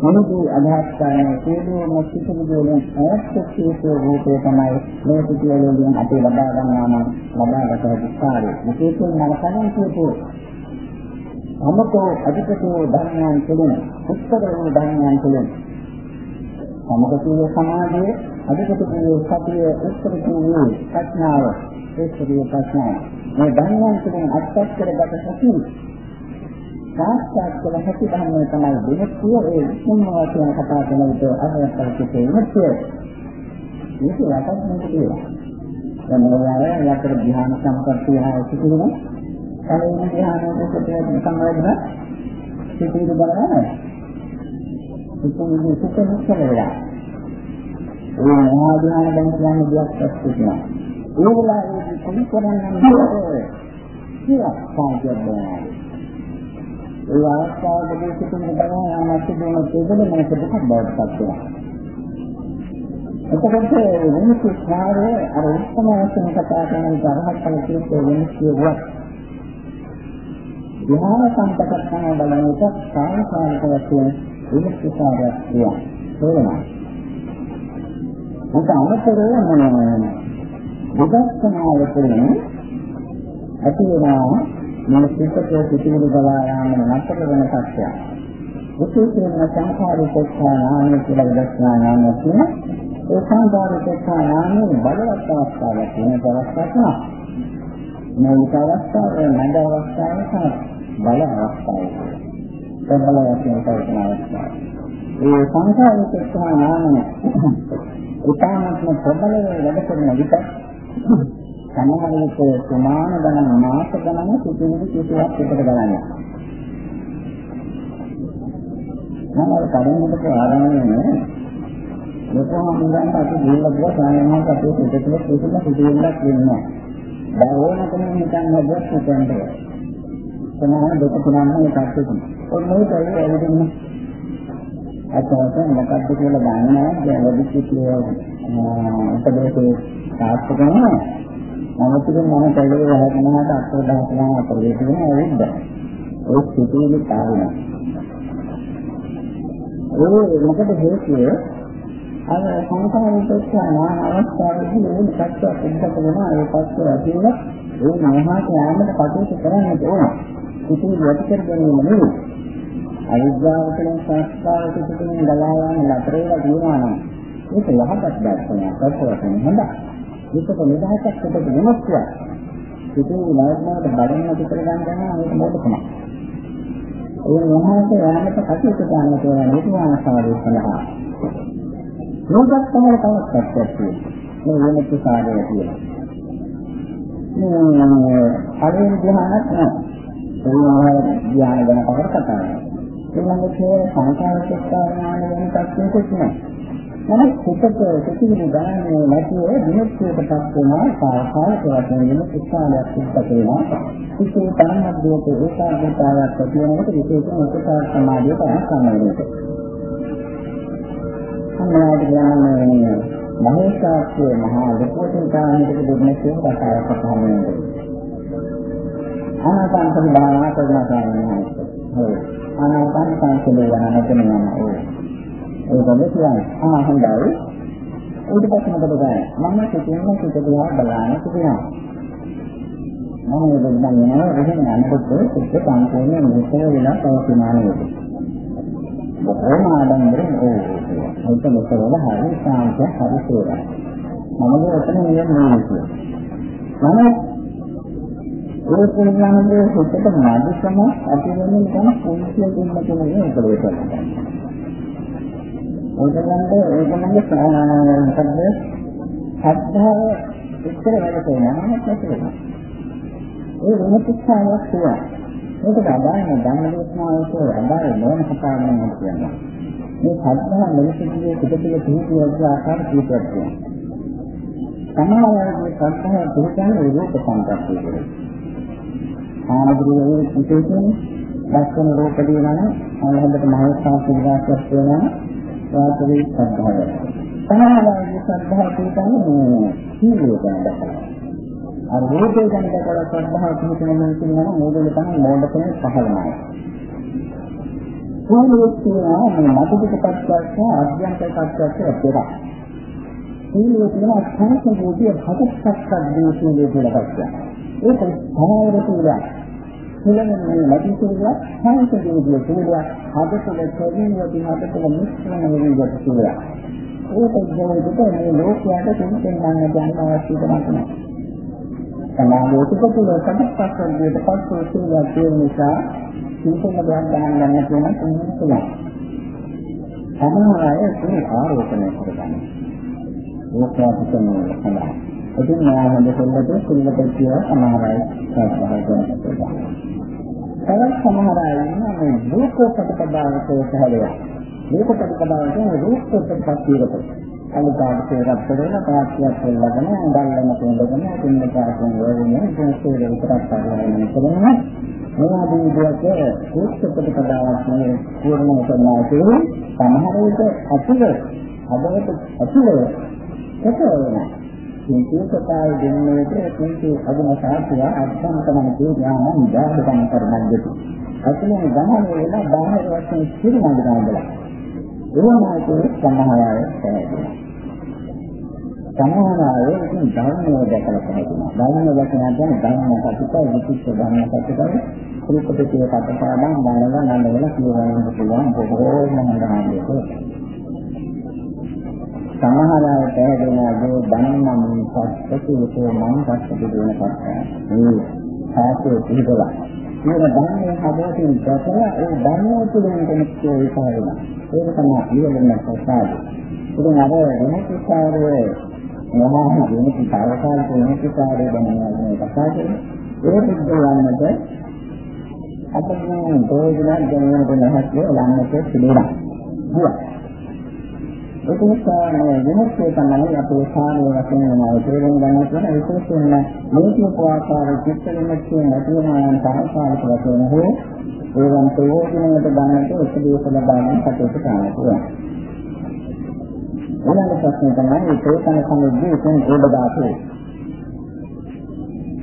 මොනදී අදහස් කරන සියලුම සිතුවිලිවලින් ඈත්කීසේ රූපේ තමයි මේ පිටිවලින් අපි ලබා ගන්නා නම් ලබාගත හැකි කාර්යය. විශේෂයෙන් මම කලින් කියපු සමතෝ අධිපතෝ ධර්මයන් තුළින් උත්තර වූ ධර්මයන් තුළින්. සමගතිය සමාධිය අධිපතෝ සතිය උත්තර වූ ප්‍රඥාව. ඒකේ ප්‍රඥාව. මේ ධර්මයන් තුළින් අත්පත් කරගත හැකි සාක්ෂාත් කළ හැකි ධර්මය තමයි විමුක්තිය. ඒ උතුම්ම වශයෙන් කතා කරන විට අරහත්ත්වයේ විමුක්තිය. මේක යටත් මේක කියලා. දැන් මොනවාද? යතර ධ්‍යාන සම්පත්තිය හා සිටිනවා. කලින් ධ්‍යානයකට සම්බන්ධව සිටින බලනවා. සිටින සිටින කරලා. ඒ මහා ධ්‍යාන දැන් කියන්නේ දෙයක් ඇත්තටම. ඒ වෙලාවේදී කොහොම කරන්නේ කියලා කාර්යයක් ඒ අවස්ථාවකදී සිටින බලන ආනත් දෙන දෙකම මනස දුක බවට පත් වෙනවා. එතකොට වෙනස් කාර්ය අර උත්තම වශයෙන් කතා කරන තරහක් කල තියෙන වෙනස් කියුවා ධ්‍යාන සම්පතක්ෂණ බලන එක සාංකාරික වශයෙන් විමුක්තිකාරයක් කියනවා. තේරෙනවද? ඒක අමතරව මොනවද? විදර්ශනාව තුළින් ඇති වෙනා මන සිතේ පිටිවිද බලා යාම නතර වෙන සත්‍යය. විශේෂයෙන්ම සංඛාරික ඥානය කියලා විදර්ශනා ඥානය කියන ඒ සංඛාරික ඥානයේ බලවත් අවස්ථාවක් වෙන අවස්ථාවක්. මූලික අවස්ථාව, මඳ අවස්ථාව සහ බල අවස්ථාව. ප්‍රබල වශයෙන් පවතින අවස්ථාව. ඒ සංඛාරික ඥානය උපානත්ම ප්‍රබල වැඩ කරන විට සමහර විට සමාන ගණන මාස ගණන සිටින කිසිවක් එකට ගලන්නේ. මම කලින්කට ආරම්භනේ ලෝකම මුලින්ම අපි ජීවිතය සාමාන්‍යයෙන් අපේ සිතේ කිසිම සිදුවීමක් වෙන්නේ නැහැ. දැන් ඕන කෙනෙක් හිතන්නේ දැක්ක හිතන්නේ සමාන දෙක තුනක් එකක් තියෙනවා. ඔන්න ඒක ඇවිදින්න. අතට මොකක්ද කියලා දන්නේ නැහැ. දැන් වැඩිසිටිය උපදේශයේ සාර්ථක වෙනවා. නමුත් ඉතින් මම කල්ලේ වහගෙනහට අත්ව දහසක් අතරේ තියෙන ඇවිද්ද. ඒ සිටිනේ කාරණා. ඒ මොකද හේතුව අර සංසාරික නාන අවස්ථාවේදී මේ පැත්තට උද්ගත වෙන ඒ පැත්ත ඇතුළේ ඒ මහා ඥානකට කටයුතු කරන්න ඕන. ඉතින් යටි කර ගැනීම නෙවෙයි. අවිද්‍යාව තුළින් සංස්කාර පිටින් ගලා යන ලතරේලා දිනවා නම් ඒක යහපත් දැක්කම සත්‍යයෙන් හොඳයි. ඒකක නිදහසක් දෙක වෙනස්කම්. ඉතින් නවත්නවට බඩන්න පිටර ගන්න ගන්නවා මේක මොකද තමයි. ඒ මොහොත යාමට කටයුතු කරන්න කියලා නිර්වාණ සාරය සඳහා. මේකත් තමයි තවත් පැත්තක් මේ වෙනත් සාරය කියලා. මේ අරින් ධ්‍යානත් නෑ. ඒ ධ්‍යාන ගැන කවර කතා කරනවා. ඊළඟට සංකාර සත්‍යාඥාන වෙන තත්ත්වයකට නෑ. නමුත් හිතට සිතිවිලි ගන්නේ නැතිව විමුක්තියටපත් වෙනවා සාහාරක වශයෙන් විමුක්ති ස්ථානයක් සිද්ධ වෙනවා. ඉතින් තරමද්දේට ඒකාග්‍රතාවයක් ඇති වෙනකොට විශේෂම උපකාර සමාධියට අනුසමනයට. සම්මාදිත ඥානයේ මහේශාස්ත්‍රයේ මහා ලෝකෝත්තර දෙන්නේ කතාවක් පහළවෙනවා. ආනාපාන සති භාවනා කරනවා කියන්නේ. හොය. ආනාපාන සංකේතය යනකොට නම ඕ. ඒකද කියන්නේ. ආ හොඳයි. ඊට පස්සේ මොකද කරන්නේ? මම සිතින්ම සිත දිහා බලන සිටිනවා. මම ඒක දන්නේ නැහැ එහෙම යනකොට සිත් සම්පූර්ණ නිතර වෙලා පවතිනා නේද? බොහොම ආඩම්බරෙන් ඕ. ඒක මෙතන හරි සාන්ත හරි සේවා. මම ඔතන නියම නෑ මම ඒ පිළිබඳව හිතට මාදිකම ඇති වෙන නිකන් පොලිසිය දෙන්න කෙනෙක් උදේ කරනවා. ඒකලන්ට ඒකමගේ මොකද? හත්තාව ඉස්සර වැඩ කරනවා නම් නැතිවෙනවා. ඒ විමුක්තිස්ථානයක් තියෙනවා. මේක අදාළ ධර්මදේශනාවක අදාළ නොවන කතාවක් කියනවා. මේ හත්තාව මෙලෙසදී පිටතිය පිළිතුරු ආකාර කීපයක් තියෙනවා. සමානයේ සත්‍යය පිළිගන්නේ රූප සංකප්පය. ආනන්දගේ විශේෂයෙන් ලක්ෂණ රූප දිනන අහකට මහෝත්සව විලාසයක් වෙනවා වාචික සද්ධාය. සමානයි සද්ධා කියන්නේ සීලය ගැන අර රූපේ ගැන දැකලා සද්ධා කියන මොන කියනවා මොඩල තමයි මොඩකේ පහළමයි. සීලය කියනවා මේ මතකපත්යක් අධ්‍යාත්මික පත්‍යක් දෙකක්. සීලය කියනවා සංකේතයේ හතක් පත්‍යක් දීලා කියලා පත්‍යක්. ඒක සමාවර කියලා. හිලන්නේ නැති කියලා සංකේතයේ කියලා හදතල තේරුම්වදී හදතල මිශ්‍රණ වෙන්නේ කියලා. ඒක ජීවිතේ මේ ලෝකයට තුන්ෙන් ගන්න දැනන අවශ්‍ය කරන්නේ නැහැ. සමාජයේ තුල කඩප්පස්සන්දියට පස්සෝ කියලා කියන නිසා සිංහල ගන්න ගන්න තියෙන තුන්වෙනි තුනක්. සමහර අය ඒ ආරෝපණය කරගන්නවා. ඒකත් තමයි ඉතින් මා හොඳ සෙල්ලට සෙල්ලට කියලා සමහර අය සාකච්ඡා කරනවා. තවත් සමහර අය ඉන්නවා මේ රූප ප්‍රතිපදාවට සහලයක්. රූප ප්‍රතිපදාව කියන්නේ රූප ප්‍රතිපදාවට. අනිකාට තේරක් දෙන පාස්තියක් වෙලගෙන අඳල්ලන කෙනෙකුගෙන කින්නකාටම වරනේ දෙස්සේ විතරක් පාරවන්නේ කරනවා. මොනවාදී විදිහට රූප ප්‍රතිපදාවක් නේ පූර්ණ කරනවා කියන්නේ සමහර විට අතුල අදවට අතුල කොටවනවා. සීතෝකතාව දෙන්නේට කිංචි අදුම සාහිත්‍ය අත්සන්තමන ඥාන නිදාඩකම් කරනද්දී අතනේ ගමන වල බාහිර වශයෙන් සිරිනඳ ගන්නවා ඒවමාගේ සමහරය පැහැදිලි සමහරය ඉතින් ධර්මය දැකලා පැහැදිලිනවා ධර්මය දැකලා කියන්නේ ධර්ම කතිකයි විචිත්ත ධර්ම කතිකයි කුරුපිටියේ කතාපාඩම් බලන නන්දවල කියවන්න පුළුවන් බොහෝම හොඳ හාමුදුරුවෝ සමහර අය පැහැදෙනවාගේ ධම්මම් පස්සකේතෝ මං පස්සක දෙන පස්සය. මේ සාසයේ පිළිබලා. මේ ධර්මයේ හදවතින් දැකලා ඒ ධර්මයේ තුලින් කෙනෙක් ඒකාරණ. ඒක තමයි ඊළඟ ප්‍රසාද. ඉතින් අර වෙනස්කාරයේ මහා වෙනස් කාර්යකාරක වෙනස්කාරයේ දැනගන්න කතා කරන්නේ. ඒ පිටුලන්නට අපේ ප්‍රයෝජන දැනගන්න නැහැත් ලන්නට පිළිලා. හුවා. ඒක නිසා මේ විමුක්තිය තමයි අපේ සාමය වශයෙන් වෙනවා තේරුම් ගන්න තියෙන විශේෂයෙන්ම මේ කියපු ආකාර චිත්ත විමුක්තිය නැති වෙන තාක්ෂණික වශයෙන් හෝ ඒවන් ප්‍රයෝජනයට ගන්නට උපදේශ ලබා ගන්න කටයුතු කරන්න පුළුවන්. ඊළඟ ප්‍රශ්නේ තමයි ප්‍රේතන සමුද්දී කියන ගොඩදාසු.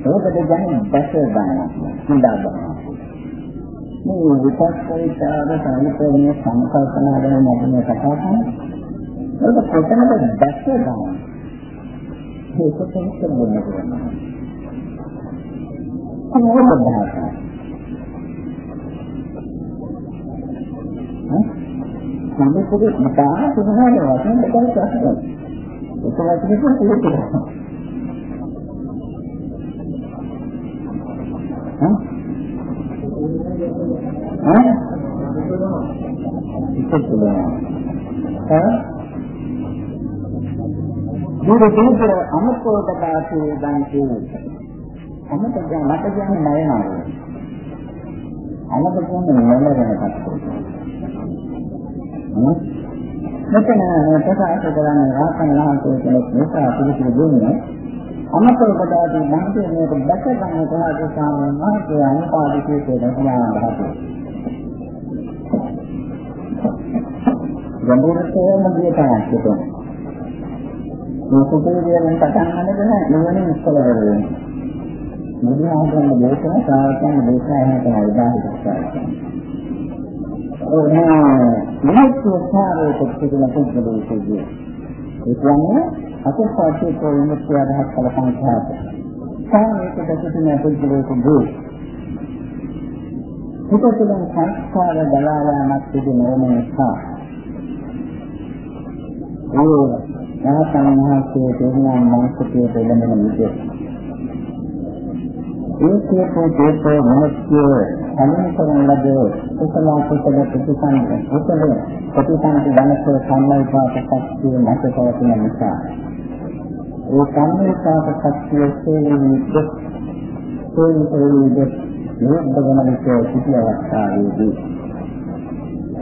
ඒකද ගන්නේ දැස ගන්නවා. සිතා ගන්නවා. මේ විපස්සනාට සම්පූර්ණ සංකල්පනා ගැන මම කතා කරනවා. ඒක කොතනද දැක්ක ගන්න. ඒක තමයි කියන්නේ. කොහොමද බහලා? හ්ම්? සම්පූර්ණ මතා සුභාන වශයෙන් දෙකක් ප්‍රශ්න. ඒක වචනේ කියනවා. හ්ම්? ඈ ඉතින් ඈ දුර දුර අමතෝට කාටේ දන්ති අමත දැන් මට කියන්නේ නැයනවා අමත කියන්නේ නැලගෙන කට්ටෝ මෙතන ප්‍රකාශ කරන්නේ රාතන් වහන්සේ කෙනෙක් නිසා පිළිතුරු දෙන්නේ අමතර පදාදී මහන්සිය මේක දැක ගන්න කොහොමද සාමාන්‍ය මහත්ය අනුපාදිතයේ කියලා හදාගන්න. ගැඹුරටම ගිය තරම් හිතෙනවා. මේ සුපිරියෙන් පටන් ගන්නද නුවණින් ඉස්සල කරගෙන. මුලින් ආගම දේශන සාකච්ඡා දේශනා එහෙම තමයි උදාහරණයක්. මනසේ සාරේ කොටගෙන පුදුමයි කියන්නේ. ඒ කියන්නේ අසස්පාසේ ප්‍රමුඛ අදහස් කළ සංඛ්‍යාත. සාමයක දැකගෙන පුදුමයි දුක්. හිතතුලින් සංස්කාර දලාලාමක් තිබෙන ඕන නිසා. ඒ රහතන් වහන්සේ දෙවියන් මානසිකයේ දෙලෙන විදිහ. ඒකේ පොතේ මොනක්ද කලින් කරන ලද කුසල කුසල ප්‍රතිසංග කුසල ප්‍රතිසංග ධනස සම්මයිපාතකස්සිය නැත පවතින නිසා ඒ සම්මයිපාතකස්සිය සේවිත සේවිත නිබ්බගමනික සිටි අවස්ථාවේදී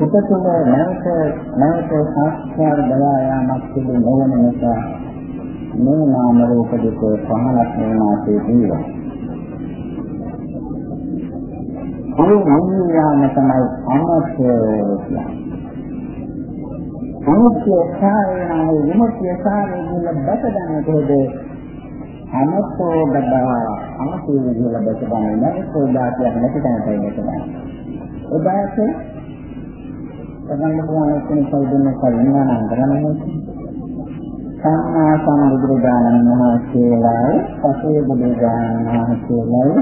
කුතතුල නැවත නැවත සංස්කාර දයායාමක් සිදු නොවන නිසා මේ නාම රූප දෙක පහළක් වෙනාසේ දීවා ඒ නිවියාම තමයි අනත්ය කියන්නේ. අනත්ය සාරණයි විමුක්තිය සාරණිය බත ගන්න කොහොද? අනත්තෝ බදා අනත්ය විදිහට බත ගන්න නැත්නම් දාතියක් නැති තැනට එන්න උදාහරණ තමන්න පුළුවන් කෙනෙක් කවුරුන් කලින්නානම් කරන්නේ සම්මා සම්බුදුරජාණන් වහන්සේලායි පසේ බුදුරජාණන් වහන්සේලායි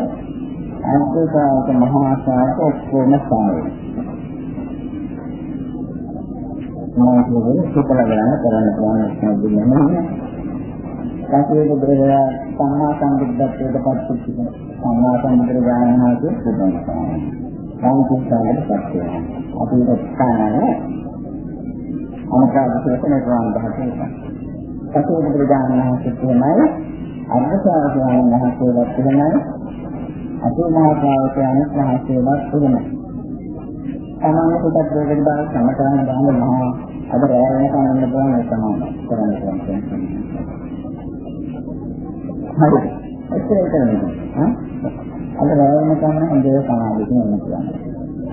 අන්තිකායක මහා සායක ඔක්කොම සායයි. මොකද සුපල ගන්න කරන්න පුළුවන් නැත්නම් නෑ. කාසියේ බුදුරජා සම්මා සම්බුද්ධත්වයට පත් වෙච්ච සම්මා සම්බුදුරජාණන් වහන්සේ පුදුමයි. සම්පූර්ණයට පත් වෙනවා. අපිට ස්ථානනේ අනුපාදිතේ කරන බහතේ. කාසියේ බුදුරජාණන් වහන්සේ තමයි අර්ථසාරයන් වහන්සේවත් එහෙමයි අපේ මහාකාරකයන් වහන්සේවත් උගුණයි. සමාන කොටක් දෙකකට බල සමතරන දාන මහා අද රැය වෙනකන් ඉන්න පුළුවන් ඒ සමාන කරන්න පුළුවන්. හරි. එච්චර කරන්නේ. හා? අද රැය වෙනකන් හොඳේ සමාධියකින් ඉන්න පුළුවන්.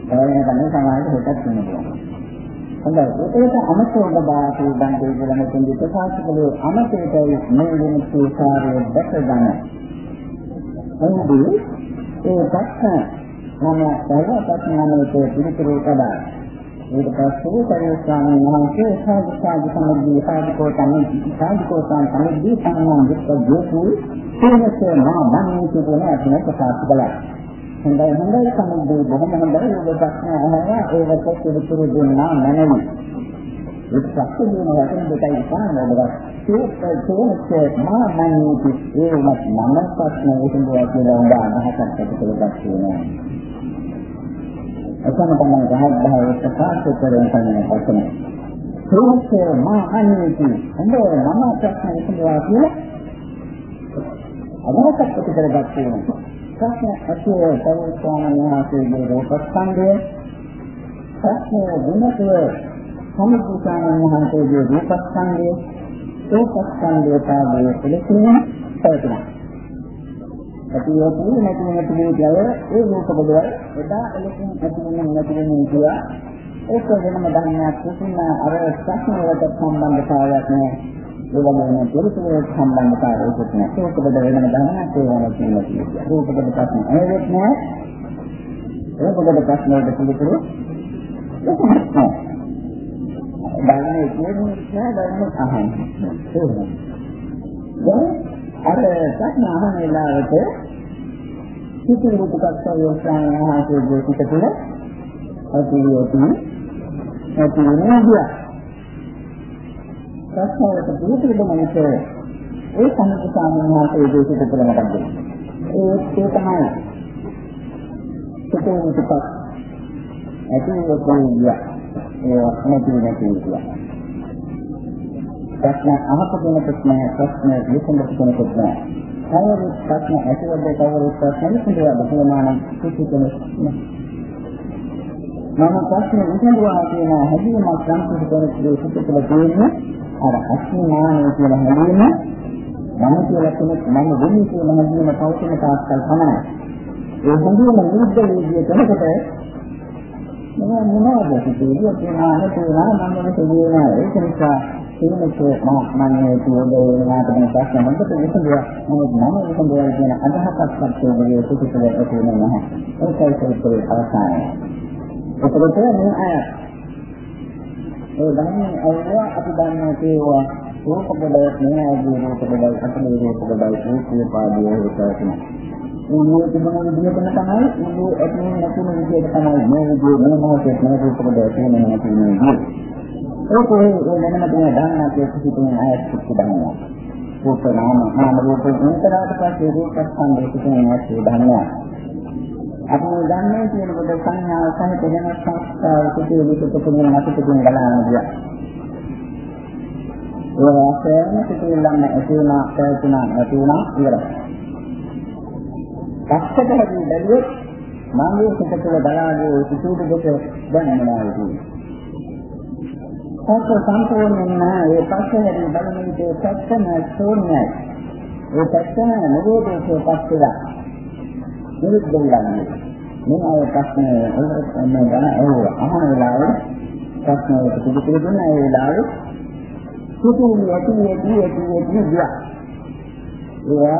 රැය වෙනකන් සමාධිය හිතක් ඉන්න පුළුවන්. හොඳයි. ඒකට අමතෝග බාහේ බන්දේ කියලා මෙතෙන් ප්‍රකාශ කළේ අමතේටයි මේ වෙන සීකාරය දැක ගන්න. එන්නේ ඒ ප්‍රශ්න මම සර්වපත්නාමයේ පිළිතුරු කළා. ඊට පස්සේ සරිය ස්වාමීන් වහන්සේ සාදු සාදු සම්බන්ධී සාදුකෝ තමයි සාදුකෝ සම්බන්ධී සම්මාන දුක්ඛ ජෝතු තේනසේ මා මන්නේ කියන අතන ප්‍රකාශ කළා. හොඳයි හොඳයි සම්බන්ධී බොහොම හොඳයි ඔබ ප්‍රශ්න අහනවා ඒකට පිළිතුරු දුන්නා මනමයි. ඒ ප්‍රශ්න දෙන වචන දෙකයි පාන ඔබට ඒක මා මන්නේ ඒ වත් මම ප්‍රශ්න විසඳුවා කියලා උඹ අදහසක් ඇති කරගන්න වෙනවා. එතන තමයි රහත් භාවය ප්‍රකාශ කරන කෙනෙක් වචන. ඒක මා මන්නේ උඹ මම ප්‍රශ්න විසඳුවා කියලා අදහසක් ඇති කරගන්න වෙනවා. ප්‍රශ්න අතිය සර්වස්වාමීන් වහන්සේගේ රූපස්කන්ධය ප්‍රශ්න ගුණකය සමුද්‍රාණන් වහන්සේගේ රූපස්කන්ධය ඒකස්කන්ධයතාවයේ පිළිසින පැවතුනා. ඇතිවෙන්නේ නැති නැති මේකය ඒ රූප බදවල එදා එලකින් ඇතිවෙන්නේ නැති වෙන්නේ කියලා ඒක වෙනම ධර්මයක් කිසිම අර ප්‍රශ්න වලට සම්බන්ධතාවයක් නැහැ. ඒ වගේම පිළිතුරට සම්බන්ධතාවයක් නැහැ. ඒක බද වෙනම ධර්මයක් ඒ වගේ කියන්නේ. රූප බද ප්‍රශ්න එහෙත් නැහැ. ඒක බද ප්‍රශ්න වලට පිළිතුරු ඒක නැහැ. බලන්නේ කියන්නේ නෑ බලන්නේ අහන්නේ. දැන් අර ප්‍රශ්න අහන වෙලාවට කිසිම දුකක් සෝයසාන ආහසේ දෙක තුන අතිවියති අතිවියතිය. ප්‍රශ්නවලට පිළිතුරු දෙන්නට ඒ සම්පූර්ණ ආහසේ දෙක තුන මොකක්ද? ඒ ඒ තමයි. සිතේ දුකක් ඇති වෙන්නේ ඒ නැති නැති කිය. ප්‍රශ්න අහක දෙන ප්‍රශ්න ප්‍රශ්න විසඳ කෙනෙකුට නෑ. කවුරු ප්‍රශ්න ඇතිවද කවුරු ප්‍රශ්න විසඳවද කියලා නම් කිසි කෙනෙක් නෑ. මම ප්‍රශ්න විසඳුවා කියන හැදීමක් සම්පූර්ණ කෙනෙකුගේ සිත තුළ තියෙන අර අස්මිමානය කියන හැදීම මම කියලා කෙනෙක් මම වෙන්නේ කියන හැදීම පෞෂණ තාක්කල් පමණයි. ඒ හැදීම නිරුද්ධ වේදිය කෙනෙකුට මම මොනවද කියන්නේ කියනවා නැතුණා මම මේක කියනවා ඒක නිසා සීලකේ මම කියෝදේනාට මේ ප්‍රශ්න මොකද විසඳුවා. නමුත් මම විසඳුවා කියන අදහසක් පත්වන්නේ පිටිපිට ඇති නැහැ. ඒකයි ඒකේ අවසානය. එතකොට මේ අය ඒ ධර්මයේ අයවා අපි දන්නා තේවා රූප බඩ මේ ආදී රූප බඩ අතේ රූප බඩ රූපේ පාදියේ විතරයි මේ තිබුණ විදිහටම තමයි මේ ඇතුලේ නැතුණු විදිහට තමයි මේ විදිහ මේ මොහොතේ මේ රූපකද තියෙන්නේ නැති නේ. ඒකේ ඒ වෙනම තියෙන ධර්මයක් කිසිතුන් ආයත් කිසිදන්නේ. රූප නාම නාම රූප විතරට පස්සේ රූප ස්කන්ධය කිසිම නැති ධර්මයක්. අපි දන්නේ කියනකොට සංඥාව සහිත වෙන සංස්කාර කිසිම විදිහකට කියන අපිට කියන ගලනවා. ඒ වාසයෙන් සිතුවිල්ලන්න ඇති වුණා, පැවතුණා, නැති වුණා ඉවරයි. පැත්තට හැදී බැලුවොත් මගේ සිත තුළ බලාගේ සිතුවිලි දෙක දැනෙනවා කියන්නේ. පස්ස සම්පූර්ණයෙන්ම ඒ පස්ස හැදී බලන විට පැත්තම ශූන්‍යයි. ඒ පැත්තම නිරෝධයේ පැත්තලා. නිරුද්ධ වෙන්නේ. මේ අය ප්‍රශ්න මම ගන්න ඒ අහන වෙලාවේ ප්‍රශ්න වලට පිළිතුරු දුන්න ඒ වෙලාවේ සිතුවිලි ඇති ඇති ඇති ඇති ගියා. ඒ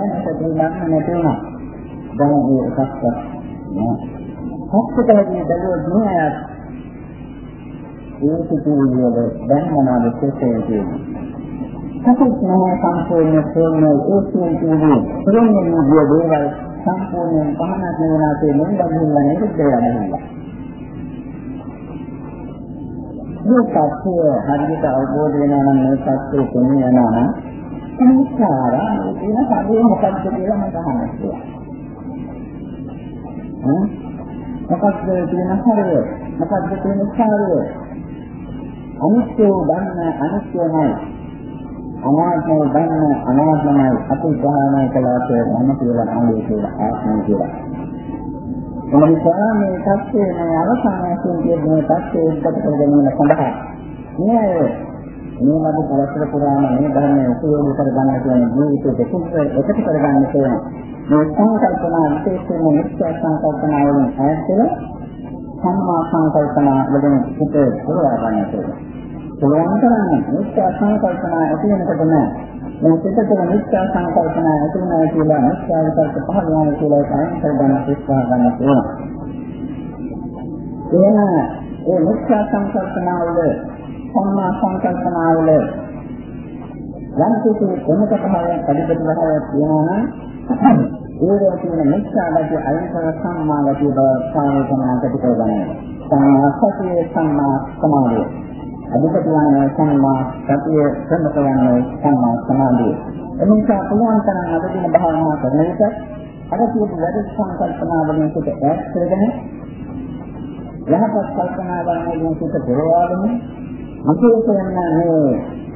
නැත්නම් නැති වුණා. දැන් මේ එකක් නෑ. හස්තකලදී බැලුවොත් නෑ ඒ සිතුවිලි වල දැන් මොනවද තේරෙන්නේ? සතුට නැහැ සම්පූර්ණ තේරෙන්නේ ඒ සිතුවිලි. ප්‍රේමයෙන් ගිය දේවල් සම්පූර්ණයෙන් පහනක් නෙවනාසේ මොන්දගින්න නිරුද්ධ වෙනවා. මේ සත්‍ය හරියට අවබෝධ වෙනවා නම් මේ සත්‍ය කොහොමද යනවා නම් සංස්කාරා මේ කියන සබේ මොකක්ද කියලා මම අහනවා. මොකක්ද තියෙන හරය? මොකක්ද තියෙන කාර්යය? අනිත්‍ය දන්න අනිත්‍යමයි. අනාත්මය දන්න අනාත්මයි. අපි ගානය කළාට මම කියලා අංගය කියලා ආත්මය කියලා. එනිසා මේ තත්ත්වයේ මේ අවසානයේ කියන මේ තත්ත්වයේ ඉස්සත් කරගැනීම සඳහා මේ මේ වගේ පළස්තර පුරාම මේ ධර්මයේ උපයෝගී කරගන්න කියන ජීවිතය දෙකක් එකතු කරගන්න තියෙනවා. මේ සංකල්පනා විශේෂයෙන්ම මිත්‍යා සංකල්පනා වලින් ඈත් වෙලා සම්මා සංකල්පනා වලින් පිට පුරවා ගන්න තියෙනවා. පුළුවන් තරම් මිත්‍යා සංකල්පනා ඇති වෙනකොටම මේ පිටතට මිත්‍යා සංකල්පනා ඇති වෙනවා කියලා මිත්‍යා විකල්ප පහළ වෙනවා කියලා සායන කරගන්න උත්සාහ ගන්න තියෙනවා. එහෙනම් ඒ මිත්‍යා සංකල්පනා වල සම්මා සංකල්පනා වල යම් කිසි ප්‍රමුඛ භාවයක් අධිපති භාවයක් තියෙනවා නම් ඒකේ තියෙන මිත්‍යාගතිය අයින් කර සම්මාගතිය බව සාමකමකට කරගන්නවා. සම්මාසතිය සම්මා සමාධිය. අධිපති වන සම්මා සතිය ප්‍රමුඛ වන සම්මා සමාධිය. එනිසා පුළුවන් තරම් අද දින භාවනා කරන විට අර කියපු වැඩ සංකල්පනා වලින් සිට ඈත් කරගෙන යහපත් කල්පනා වලින් සිට පෙරවාගෙන අපේ කියන්නේ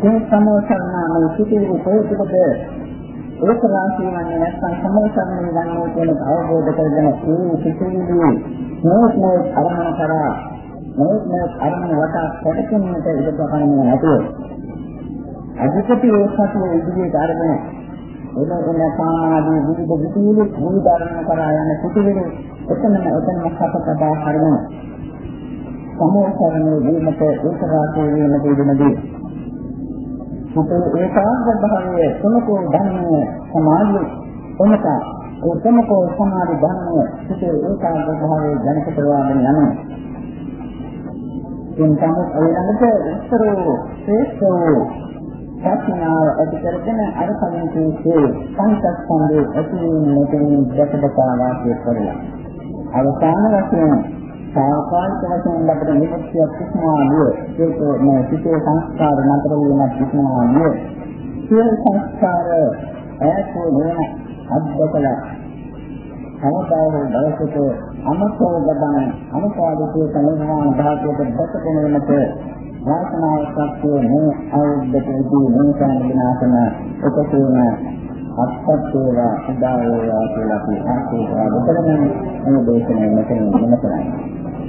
මේ සමෝසන්නා මේ සිටිවිලි කොහෙටද ඒක රාශිය වන්නේ නැත්නම් සමෝසන්නේ ගන්නවා කියන අවබෝධ කරගෙන ඒ සිටිවිලි මොහොත මොහොත අරමුණ කරා මොහොත මොහොත අරමුණ වටා පැටකෙන්නට ඉඩ ගන්න නැතුව අධිපති ඒකතු ඉදිරියට අරගෙන එන එන සාමාදී විවිධ විදිහේ විවිධ අරමුණ කරා යන සිටිවිලි එතනම එතනම හතපදා හරිනවා. සමෝසරණය වීමට ඒක රාශිය වීමට ඉඩමදී අපේ ඒකාග්‍ර භාවයේ සමකෝ ධර්මයේ සමාධි එමත ඒ සමකෝ සමාධි ධර්මයේ සිටේ ඒකාග්‍ර භාවයේ ජනිත කරවාගෙන යනවා. එන් තමයි ඊළඟට උත්තරෝ ශ්‍රේෂ්ඨෝ සත්‍යනාව ඇති කරගෙන අර කලින් කිව්වේ පංචස්කන්ධයේ ඇතිවීම නැතිවීම දැක දැක වාසය කරලා. අවසාන වශයෙන් සාකාලික වශයෙන් ලැබෙන නිවැරදියක් කිසිමානිය ඒක මේ සිතේ සංස්කාර නතර වීමක් කිසිමානිය සියලු සංස්කාර ඈතෝ වෙන අද්දකල. සමතාවෝ දවසක අමතෝ ගබන අනුපාදිතේ තනිවාන ධාතුවට දැකපෙනෙන්නට වාසනාව සත්‍යයේ මේ අවුද්දකදී මොනසන් විනාශන උපසේන අත්පත්තේවා උදා වේවා කියලා අපි ආශිර්වාද කරමින් මේ දේශනාව මෙතන නිම කරන්නේ